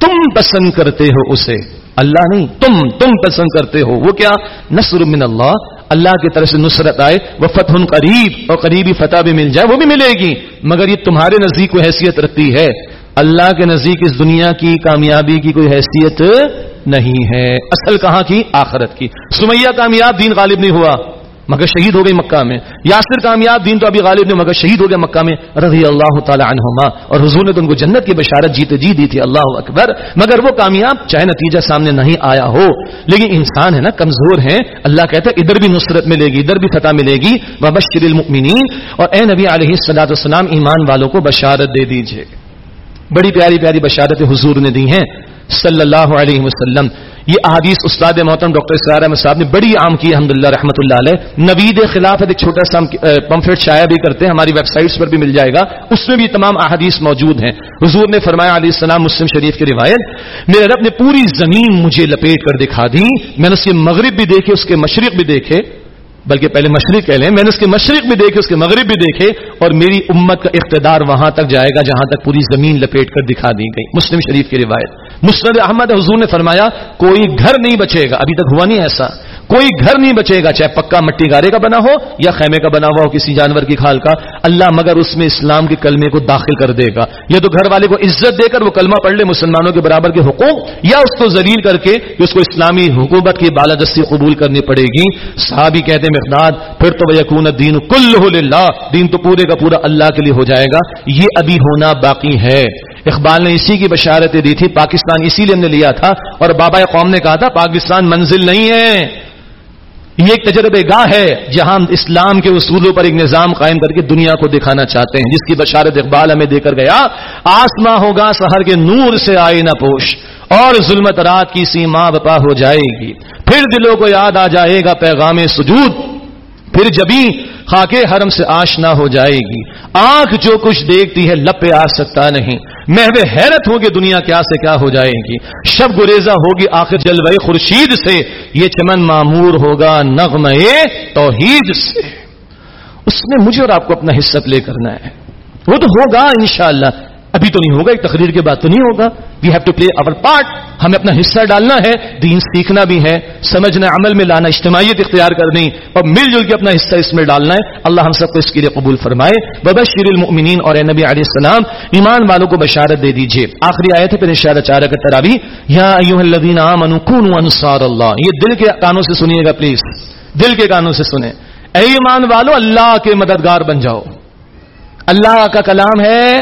تم پسند کرتے ہو اسے۔ اللہ نہیں، تم تم پسند کرتے ہو۔ وہ کیا؟ نصر من اللہ۔ اللہ کی طرف سے نصرت آئے۔ وہ فتح قریب اور قریبی فتح بھی مل جائے، وہ بھی ملے گی۔ مگر یہ تمہارے نزدیک کو حیثیت رکھتی ہے۔ اللہ کے نزدیک اس دنیا کی کامیابی کی کوئی حیثیت نہیں ہے۔ اصل کہاں کی؟ آخرت کی۔ سمیہ کامیاب دین غالب نہیں ہوا، مگر شہید ہو گئی مکہ میں۔ یاسر کامیاب دین تو ابھی غالب نہیں، مگر شہید ہو گیا مکہ میں۔ رضی اللہ تعالی عنہما۔ اور حضور نے تو ان کو جنت کی بشارت جیتے جی دی تھی، اللہ اکبر۔ مگر وہ کامیاب چاہے نتیجہ سامنے نہیں آیا ہو۔ لیکن انسان ہے نا، کمزور ہے۔ اللہ کہتا ہے ادھر بھی نصرت ملے گی، ادھر بھی فتح ملے گی۔ وبشر المؤمنین اور اے نبی علیہ السلاۃ السلام ایمان والوں کو بشارت دے دیجیے بڑی پیاری پیاری بشارت حضور نے دی ہیں۔ صلی اللہ علیہ وسلم۔ یہ احادیث استاد محترم ڈاکٹر اسرار احمد صاحب نے بڑی عام کی الحمد للہ رحمۃ اللہ علیہ۔ نوید خلاف ایک چھوٹا سا پمفلٹ شائع بھی کرتے ہیں، ہماری ویب سائٹس پر بھی مل جائے گا۔ اس میں بھی تمام احادیث موجود ہیں۔ حضور نے فرمایا، علیہ السلام، مسلم شریف کی روایت، میرے رب نے پوری زمین مجھے لپیٹ کر دکھا دی۔ میں نے اس کے مغرب بھی دیکھے، اس کے مشرق بھی دیکھے۔ بلکہ پہلے مشرق کہہ لیں، میں نے اس کے مشرق بھی دیکھے، اس کے مغرب بھی دیکھے، اور میری امت کا اقتدار وہاں تک جائے گا جہاں تک پوری زمین لپیٹ کر دکھا دی گئی۔ مسلم شریف کی روایت۔ مسند احمد حضور نے فرمایا، کوئی گھر نہیں بچے گا۔ ابھی تک ہوا نہیں ایسا۔ کوئی گھر نہیں بچے گا، چاہے پکا مٹی گارے کا بنا ہو یا خیمے کا بنا ہوا ہو، کسی جانور کی کھال کا۔ اللہ مگر اس میں اسلام کے کلمے کو داخل کر دے گا۔ یا تو گھر والے کو عزت دے کر وہ کلمہ پڑھ لے مسلمانوں کے برابر کے حقوق، یا اس کو ذلیل کر کے اس کو اسلامی حکومت کی بالادستی قبول کرنی پڑے گی۔ صحابی کہتے مقداد، پھر تو یقون دین کل دین تو پورے کا پورا اللہ کے لیے ہو جائے گا۔ یہ ابھی ہونا باقی ہے۔ اقبال نے اسی کی بشارتیں دی تھی، پاکستان اسی لیے ہم نے لیا تھا۔ اور بابا قوم نے کہا تھا، پاکستان منزل نہیں ہے۔ یہ ایک تجربے گاہ ہے جہاں اسلام کے اصولوں پر ایک نظام قائم کر کے دنیا کو دکھانا چاہتے ہیں، جس کی بشارت اقبال ہمیں دے کر گیا آسما ہوگا سہر کے نور سے آئے نہ پوش، اور ظلمت رات کی سیما بپا ہو جائے گی۔ پھر دلوں کو یاد آ جائے گا پیغام سجود۔ پھر جبھی خاکے حرم سے آشنا ہو جائے گی، آنکھ جو کچھ دیکھتی ہے لپے آ سکتا نہیں۔ محو حیرت ہوگی دنیا کیا سے کیا ہو جائے گی۔ شب گریزہ ہوگی آخر جلوے خورشید سے۔ یہ چمن معمور ہوگا نغم توحید سے۔ اس میں مجھے اور آپ کو اپنا حصہ پلے کرنا ہے۔ وہ تو ہوگا انشاءاللہ۔ ابھی تو نہیں ہوگا، ایک تقریر کے بعد تو نہیں ہوگا۔ We have to play our part ہمیں اپنا حصہ ڈالنا ہے، دین سیکھنا بھی ہے، سمجھنا، عمل میں لانا، اجتماعیت اختیار کرنی، اور مل جل کے اپنا حصہ اس میں ڈالنا ہے۔ اللہ ہم سب کو اس کے لیے قبول فرمائے۔ ببشر المؤمنین، اور اے نبی علیہ السلام، ایمان والوں کو بشارت دے دیجیے آخری آئے تھے پھر اشارہ چارہ کا ترابی یا الذین آمنوا کونوا انصار اللہ۔ یہ دل کے کانوں سے سنیے گا پلیز دل کے کانوں سے سنیں۔ اے ایمان والو، اللہ کے مددگار بن جاؤ۔ اللہ کا کلام ہے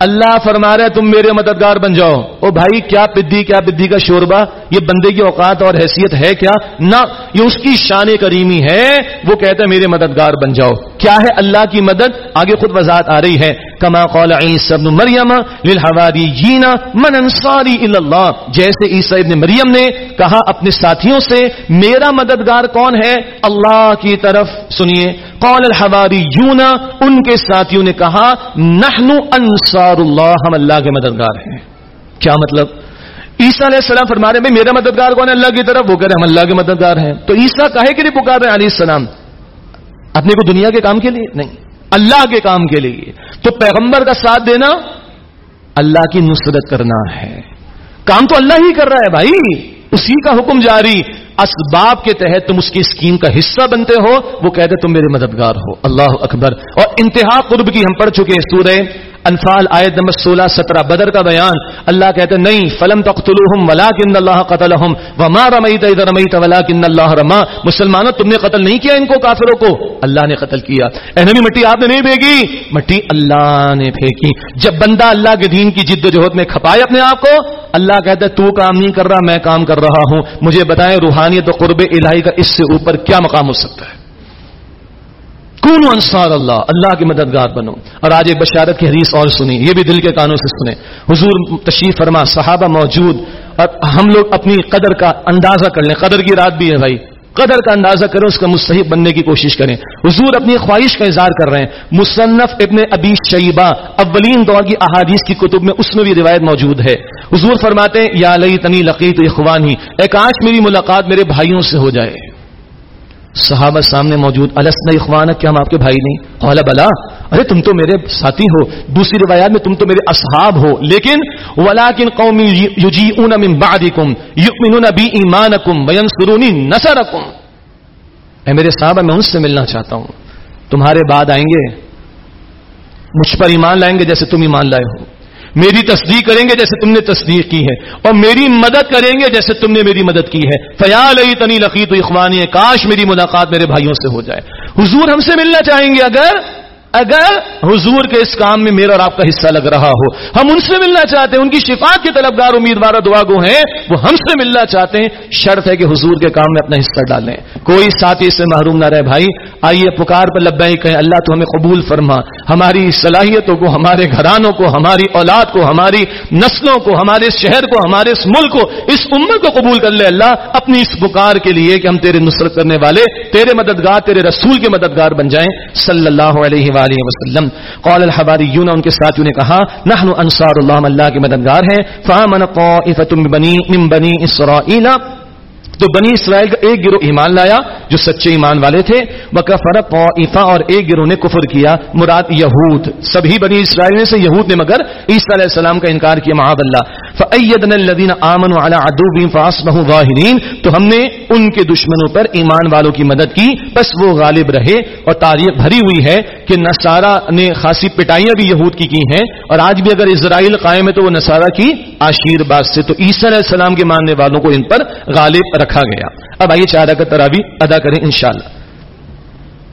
اللہ فرما رہے تم میرے مددگار بن جاؤ۔ او بھائی، کیا پدی کیا پدی کا شوربہ؟ یہ بندے کی اوقات اور حیثیت ہے کیا؟ نہ، یہ اس کی شان کریمی ہے۔ وہ کہتا ہے میرے مددگار بن جاؤ۔ کیا ہے اللہ کی مدد؟ آگے خود وضاحت آ رہی ہے۔ کما قول عیسی ابن مریم للحواریین من انصاری اللہ جیسے عیسی ابن مریم نے کہا اپنے ساتھیوں سے، میرا مددگار کون ہے؟ اللہ کی طرف۔ سنیے قول الحواریون، ان کے ساتھیوں نے کہا نحن انصار اللہ ہم اللہ کے مددگار ہیں۔ کیا مطلب؟ عیسیٰ علیہ السلام فرما رہے ہیں، میرا مددگار کون ہے؟ اللہ کی طرف۔ وہ کہہ رہے ہم اللہ کے مددگار ہیں۔ تو عیسیٰ کہے کہ نہیں پکار رہے علیہ السلام؟ اپنے کو دنیا کے کام کے لیے؟ نہیں۔ اللہ کے کام کے لیے۔ تو پیغمبر کا ساتھ دینا اللہ کی نصرت کرنا ہے۔ کام تو اللہ ہی کر رہا ہے بھائی۔ اسی کا حکم جاری۔ اسباب کے تحت تم اس کی اسکیم کا حصہ بنتے ہو۔ وہ کہتے تم میرے مددگار ہو۔ اللہ اکبر۔ اور انتہا قرب کی ہم پڑھ چکے ہیں سورہ انفال آیت نمبر سولہ سترہ بدر کا بیان اللہ کہتے نہیں، فلم تختلوہم ولیکن اللہ قتلہم وما رمیت اذا رمیت ولیکن اللہ رما۔ مسلمانوں، تم نے قتل نہیں کیا ان کو، کافروں کو۔ اللہ نے قتل کیا۔ اے نبی، مٹی آپ نے نہیں بھیگی؟ مٹی اللہ نے پھینکی جب بندہ اللہ کے دین کی جد و جہد میں کھپائے اپنے آپ کو، اللہ کہتا ہے، تو کام نہیں کر رہا، میں کام کر رہا ہوں۔ مجھے بتائیں، روحانیت و قرب الہی کا اس سے اوپر کیا مقام ہو سکتا ہے؟ کون انصار اللہ؟ اللہ کے مددگار بنو۔ اور آج ایک بشارت کی حدیث اور سنی۔ یہ بھی دل کے کانوں سے سنیں حضور تشریف فرما، صحابہ موجود۔ اور ہم لوگ اپنی قدر کا اندازہ کر لیں۔ قدر کی رات بھی ہے بھائی۔ قدر کا اندازہ کریں، اس کا مستحب بننے کی کوشش کریں۔ حضور اپنی خواہش کا اظہار کر رہے ہیں۔ مصنف ابن ابی شیبہ، اولین دور کی احادیث کی کتب میں اس میں بھی روایت موجود ہے۔ حضور فرماتے ہیں، یا لئی تنی لقیت اخوانی، ایک آج میری ملاقات میرے بھائیوں سے ہو جائے۔ صحابہ سامنے موجود السن اخوان کیا ہم آپ کے بھائی نہیں؟ قال، بلا، ارے تم تو میرے ساتھی ہو، دوسری روایات میں تم تو میرے اصحاب ہو، لیکن ولکن قوم یجیئون من بعدکم، یؤمنون بی ایمانکم وینصرونی نصرکم۔ اے میرے صحابہ، میں ان سے ملنا چاہتا ہوں۔ تمہارے بعد آئیں گے، مجھ پر ایمان لائیں گے جیسے تم ایمان لائے ہو۔ میری تصدیق کریں گے جیسے تم نے تصدیق کی ہے، اور میری مدد کریں گے جیسے تم نے میری مدد کی ہے۔ فیال علی تنی لقیت اخوانی کاش میری ملاقات میرے بھائیوں سے ہو جائے۔ حضور ہم سے ملنا چاہیں گے اگر اگر حضور کے اس کام میں میرا اور آپ کا حصہ لگ رہا ہو، ہم ان سے ملنا چاہتے ہیں، ان کی شفاعت کے طلبگار، امیدوار دعا گو ہیں، وہ ہم سے ملنا چاہتے ہیں۔ شرط ہے کہ حضور کے کام میں اپنا حصہ ڈالیں کوئی ساتھی اس سے محروم نہ رہے، بھائی، آئیے پکار پر لبائی کہیں، اللہ تو ہمیں قبول فرما۔ ہماری صلاحیتوں کو، ہمارے گھرانوں کو، ہماری اولاد کو، ہماری نسلوں کو، ہمارے شہر کو، ہمارے اس ملک کو، اس امت کو قبول کر لے۔ اللہ، اپنی اس بکار کے لیے کہ ہم تیرے نصرت کرنے والے، تیرے مددگار، تیرے رسول کے مددگار بن جائیں۔ صلی اللہ علیہ علیہ وسلم۔ قال الحباریون، ان کے ساتھیوں نے کہا، نحن انصار اللہ اللہ کے مددگار ہیں فامن قائفۃ من بنی من بنی اسرائیل تو بنی اسرائیل کا ایک گروہ ایمان لایا جو سچے ایمان والے تھے وہ فرق اور ایک گروہ نے کفر کیا، مراد یہود۔ سبھی بنی اسرائیل سے یہود نے مگر عیسیٰ علیہ السلام کا انکار کیا محب اللہ۔ فعدن الدین امن والا ادو فاس واہرین تو ہم نے ان کے دشمنوں پر ایمان والوں کی مدد کی، بس وہ غالب رہے اور تاریخ بھری ہوئی ہے کہ نسارا نے خاصی پٹائیاں بھی یہود کی کی ہیں اور آج بھی اگر اسرائیل قائم ہے تو وہ نسارا کی آشیرواد سے۔ تو عیسیٰ علیہ السلام کے ماننے والوں کو ان پر غالب رکھا گیا۔ اب آئیے چار کا تراوی ادا کریں انشاءاللہ۔